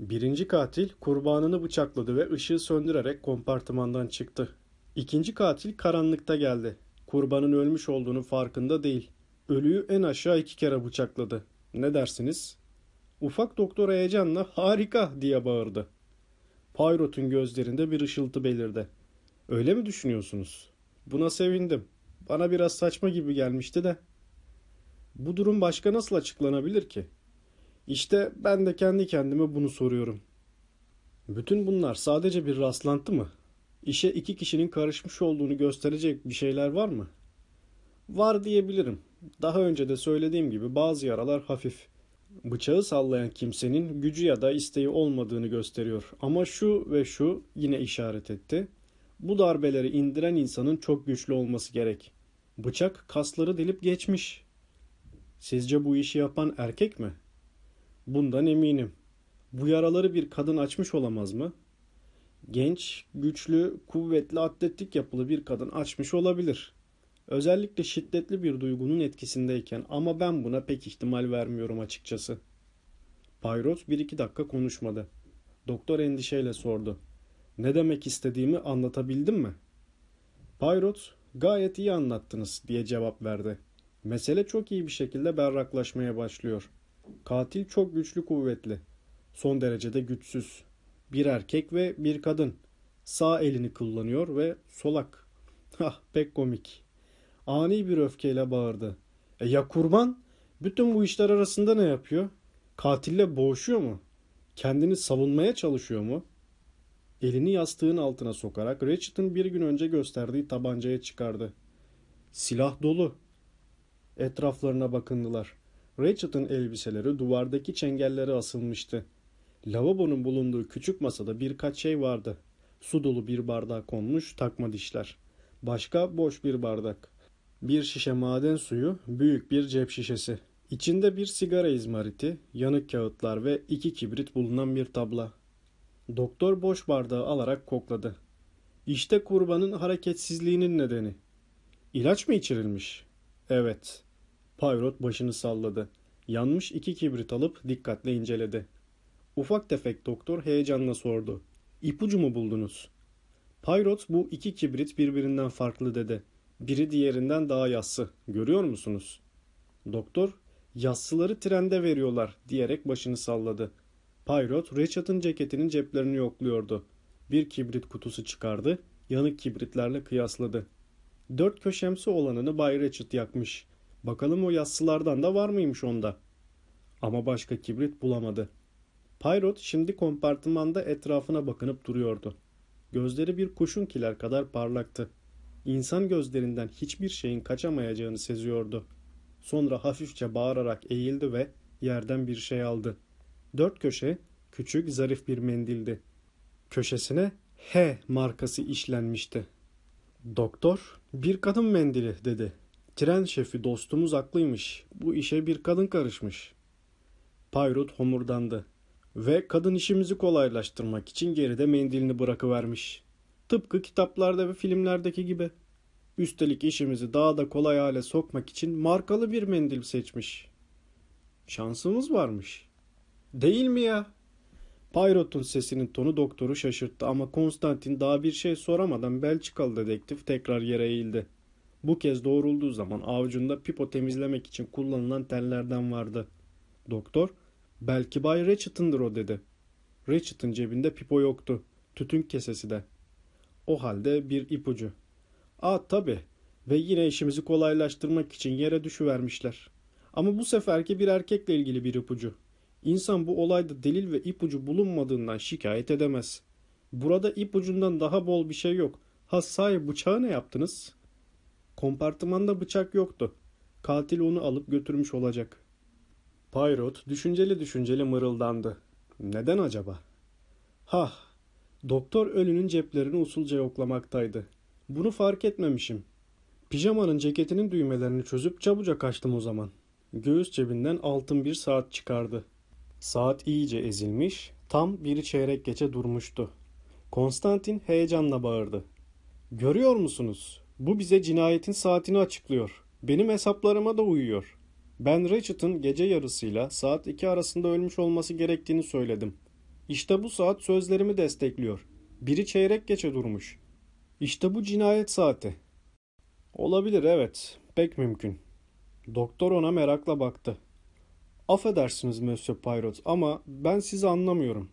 S1: Birinci katil kurbanını bıçakladı ve ışığı söndürerek kompartımandan çıktı. İkinci katil karanlıkta geldi. Kurbanın ölmüş olduğunu farkında değil. Ölüyü en aşağı iki kere bıçakladı. Ne dersiniz? Ufak doktor heyecanla harika diye bağırdı. Poirot'un gözlerinde bir ışıltı belirdi. Öyle mi düşünüyorsunuz? Buna sevindim. Bana biraz saçma gibi gelmişti de. Bu durum başka nasıl açıklanabilir ki? İşte ben de kendi kendime bunu soruyorum. Bütün bunlar sadece bir rastlantı mı? İşe iki kişinin karışmış olduğunu gösterecek bir şeyler var mı? Var diyebilirim. Daha önce de söylediğim gibi bazı yaralar hafif. Bıçağı sallayan kimsenin gücü ya da isteği olmadığını gösteriyor. Ama şu ve şu yine işaret etti. Bu darbeleri indiren insanın çok güçlü olması gerek. Bıçak kasları delip geçmiş. Sizce bu işi yapan erkek mi? Bundan eminim. Bu yaraları bir kadın açmış olamaz mı? Genç, güçlü, kuvvetli, atletik yapılı bir kadın açmış olabilir. Özellikle şiddetli bir duygunun etkisindeyken ama ben buna pek ihtimal vermiyorum açıkçası. Payrot bir iki dakika konuşmadı. Doktor endişeyle sordu. Ne demek istediğimi anlatabildim mi? Payrot, gayet iyi anlattınız diye cevap verdi. Mesele çok iyi bir şekilde berraklaşmaya başlıyor. Katil çok güçlü kuvvetli. Son derecede güçsüz. Bir erkek ve bir kadın. Sağ elini kullanıyor ve solak. Hah [LAUGHS] pek komik. Ani bir öfkeyle bağırdı. E ya kurban? Bütün bu işler arasında ne yapıyor? Katille boğuşuyor mu? Kendini savunmaya çalışıyor mu? Elini yastığın altına sokarak Ratchet'ın bir gün önce gösterdiği tabancaya çıkardı. Silah dolu. Etraflarına bakındılar. Ratchet'ın elbiseleri duvardaki çengellere asılmıştı. Lavabonun bulunduğu küçük masada birkaç şey vardı. Su dolu bir bardağa konmuş takma dişler. Başka boş bir bardak. Bir şişe maden suyu, büyük bir cep şişesi. İçinde bir sigara izmariti, yanık kağıtlar ve iki kibrit bulunan bir tabla. Doktor boş bardağı alarak kokladı. İşte kurbanın hareketsizliğinin nedeni. İlaç mı içirilmiş? Evet. Payrot başını salladı. Yanmış iki kibrit alıp dikkatle inceledi. Ufak tefek doktor heyecanla sordu. İpucu mu buldunuz? Payrot bu iki kibrit birbirinden farklı dedi. Biri diğerinden daha yassı. Görüyor musunuz? Doktor, yassıları trende veriyorlar diyerek başını salladı. Payrot, Richard'ın ceketinin ceplerini yokluyordu. Bir kibrit kutusu çıkardı, yanık kibritlerle kıyasladı. Dört köşemsi olanını Bay Richard yakmış. Bakalım o yassılardan da var mıymış onda? Ama başka kibrit bulamadı. Payrot şimdi kompartımanda etrafına bakınıp duruyordu. Gözleri bir kuşun kiler kadar parlaktı. İnsan gözlerinden hiçbir şeyin kaçamayacağını seziyordu. Sonra hafifçe bağırarak eğildi ve yerden bir şey aldı. Dört köşe küçük zarif bir mendildi. Köşesine H markası işlenmişti. Doktor, bir kadın mendili dedi. Tren şefi dostumuz haklıymış. Bu işe bir kadın karışmış. Payrut homurdandı. Ve kadın işimizi kolaylaştırmak için geride mendilini bırakıvermiş. Tıpkı kitaplarda ve filmlerdeki gibi. Üstelik işimizi daha da kolay hale sokmak için markalı bir mendil seçmiş. Şansımız varmış. Değil mi ya? Payrot'un sesinin tonu doktoru şaşırttı ama Konstantin daha bir şey soramadan Belçikalı dedektif tekrar yere eğildi. Bu kez doğrulduğu zaman avucunda pipo temizlemek için kullanılan tellerden vardı. Doktor, belki Bay Ratchet'ındır o dedi. Ratchet'ın cebinde pipo yoktu. Tütün kesesi de. O halde bir ipucu. Aa tabi ve yine işimizi kolaylaştırmak için yere düşüvermişler. Ama bu seferki bir erkekle ilgili bir ipucu. İnsan bu olayda delil ve ipucu bulunmadığından şikayet edemez. Burada ipucundan daha bol bir şey yok. Ha sahi bıçağı ne yaptınız? Kompartımanda bıçak yoktu. Katil onu alıp götürmüş olacak. Payrot düşünceli düşünceli mırıldandı. Neden acaba? Hah, doktor ölünün ceplerini usulca yoklamaktaydı. Bunu fark etmemişim. Pijamanın ceketinin düğmelerini çözüp çabucak açtım o zaman. Göğüs cebinden altın bir saat çıkardı. Saat iyice ezilmiş, tam biri çeyrek geçe durmuştu. Konstantin heyecanla bağırdı. Görüyor musunuz? Bu bize cinayetin saatini açıklıyor. Benim hesaplarıma da uyuyor. Ben Richard'ın gece yarısıyla saat 2 arasında ölmüş olması gerektiğini söyledim. İşte bu saat sözlerimi destekliyor. Biri çeyrek geçe durmuş. İşte bu cinayet saati. Olabilir evet. Pek mümkün. Doktor ona merakla baktı. Affedersiniz Monsieur Poirot ama ben sizi anlamıyorum.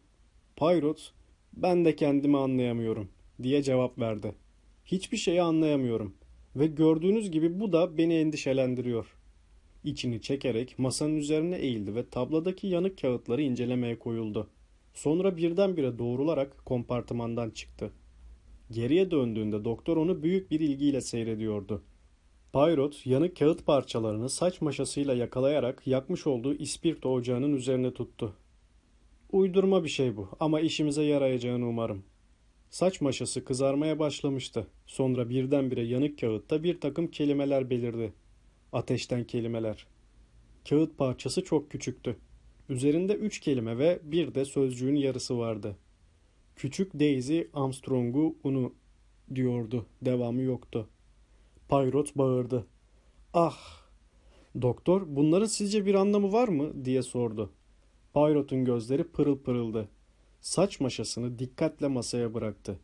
S1: Poirot, ben de kendimi anlayamıyorum diye cevap verdi. Hiçbir şeyi anlayamıyorum ve gördüğünüz gibi bu da beni endişelendiriyor. İçini çekerek masanın üzerine eğildi ve tabladaki yanık kağıtları incelemeye koyuldu. Sonra birdenbire doğrularak kompartımandan çıktı. Geriye döndüğünde doktor onu büyük bir ilgiyle seyrediyordu. Poirot yanık kağıt parçalarını saç maşasıyla yakalayarak yakmış olduğu ispirto ocağının üzerine tuttu. Uydurma bir şey bu ama işimize yarayacağını umarım. Saç maşası kızarmaya başlamıştı. Sonra birdenbire yanık kağıtta bir takım kelimeler belirdi. Ateşten kelimeler. Kağıt parçası çok küçüktü. Üzerinde üç kelime ve bir de sözcüğün yarısı vardı. Küçük Daisy Armstrong'u unu diyordu. Devamı yoktu. Poirot bağırdı. Ah! Doktor, bunların sizce bir anlamı var mı? diye sordu. Poirot'un gözleri pırıl pırıldı. Saç maşasını dikkatle masaya bıraktı.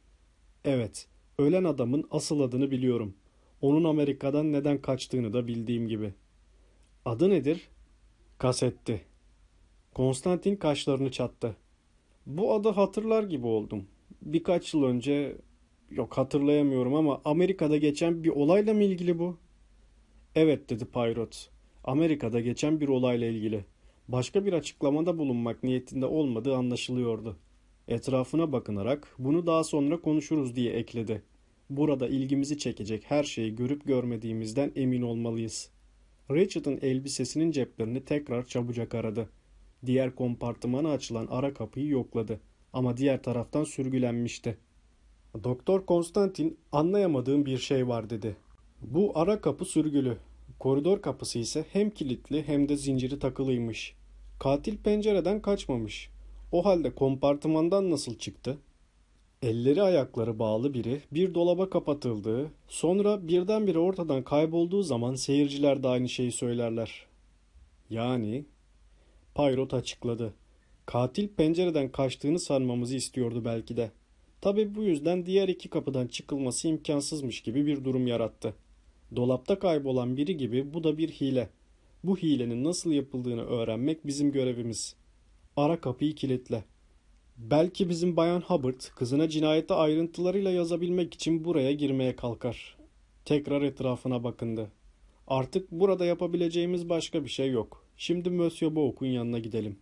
S1: Evet, ölen adamın asıl adını biliyorum. Onun Amerika'dan neden kaçtığını da bildiğim gibi. Adı nedir? Kasetti. Konstantin kaşlarını çattı. Bu adı hatırlar gibi oldum. Birkaç yıl önce yok hatırlayamıyorum ama Amerika'da geçen bir olayla mı ilgili bu? Evet dedi Poirot. Amerika'da geçen bir olayla ilgili. Başka bir açıklamada bulunmak niyetinde olmadığı anlaşılıyordu. Etrafına bakınarak bunu daha sonra konuşuruz diye ekledi. Burada ilgimizi çekecek her şeyi görüp görmediğimizden emin olmalıyız. Richard'ın elbisesinin ceplerini tekrar çabucak aradı. Diğer kompartımana açılan ara kapıyı yokladı. Ama diğer taraftan sürgülenmişti. Doktor Konstantin anlayamadığım bir şey var dedi. Bu ara kapı sürgülü. Koridor kapısı ise hem kilitli hem de zinciri takılıymış. Katil pencereden kaçmamış. O halde kompartımandan nasıl çıktı? Elleri ayakları bağlı biri bir dolaba kapatıldığı, sonra birdenbire ortadan kaybolduğu zaman seyirciler de aynı şeyi söylerler. Yani Payrot açıkladı. Katil pencereden kaçtığını sanmamızı istiyordu belki de. Tabi bu yüzden diğer iki kapıdan çıkılması imkansızmış gibi bir durum yarattı. Dolapta kaybolan biri gibi bu da bir hile. Bu hilenin nasıl yapıldığını öğrenmek bizim görevimiz. Ara kapıyı kilitle. Belki bizim Bayan Hubbard kızına cinayeti ayrıntılarıyla yazabilmek için buraya girmeye kalkar. Tekrar etrafına bakındı. Artık burada yapabileceğimiz başka bir şey yok. Şimdi Monsieur Bouk'un yanına gidelim.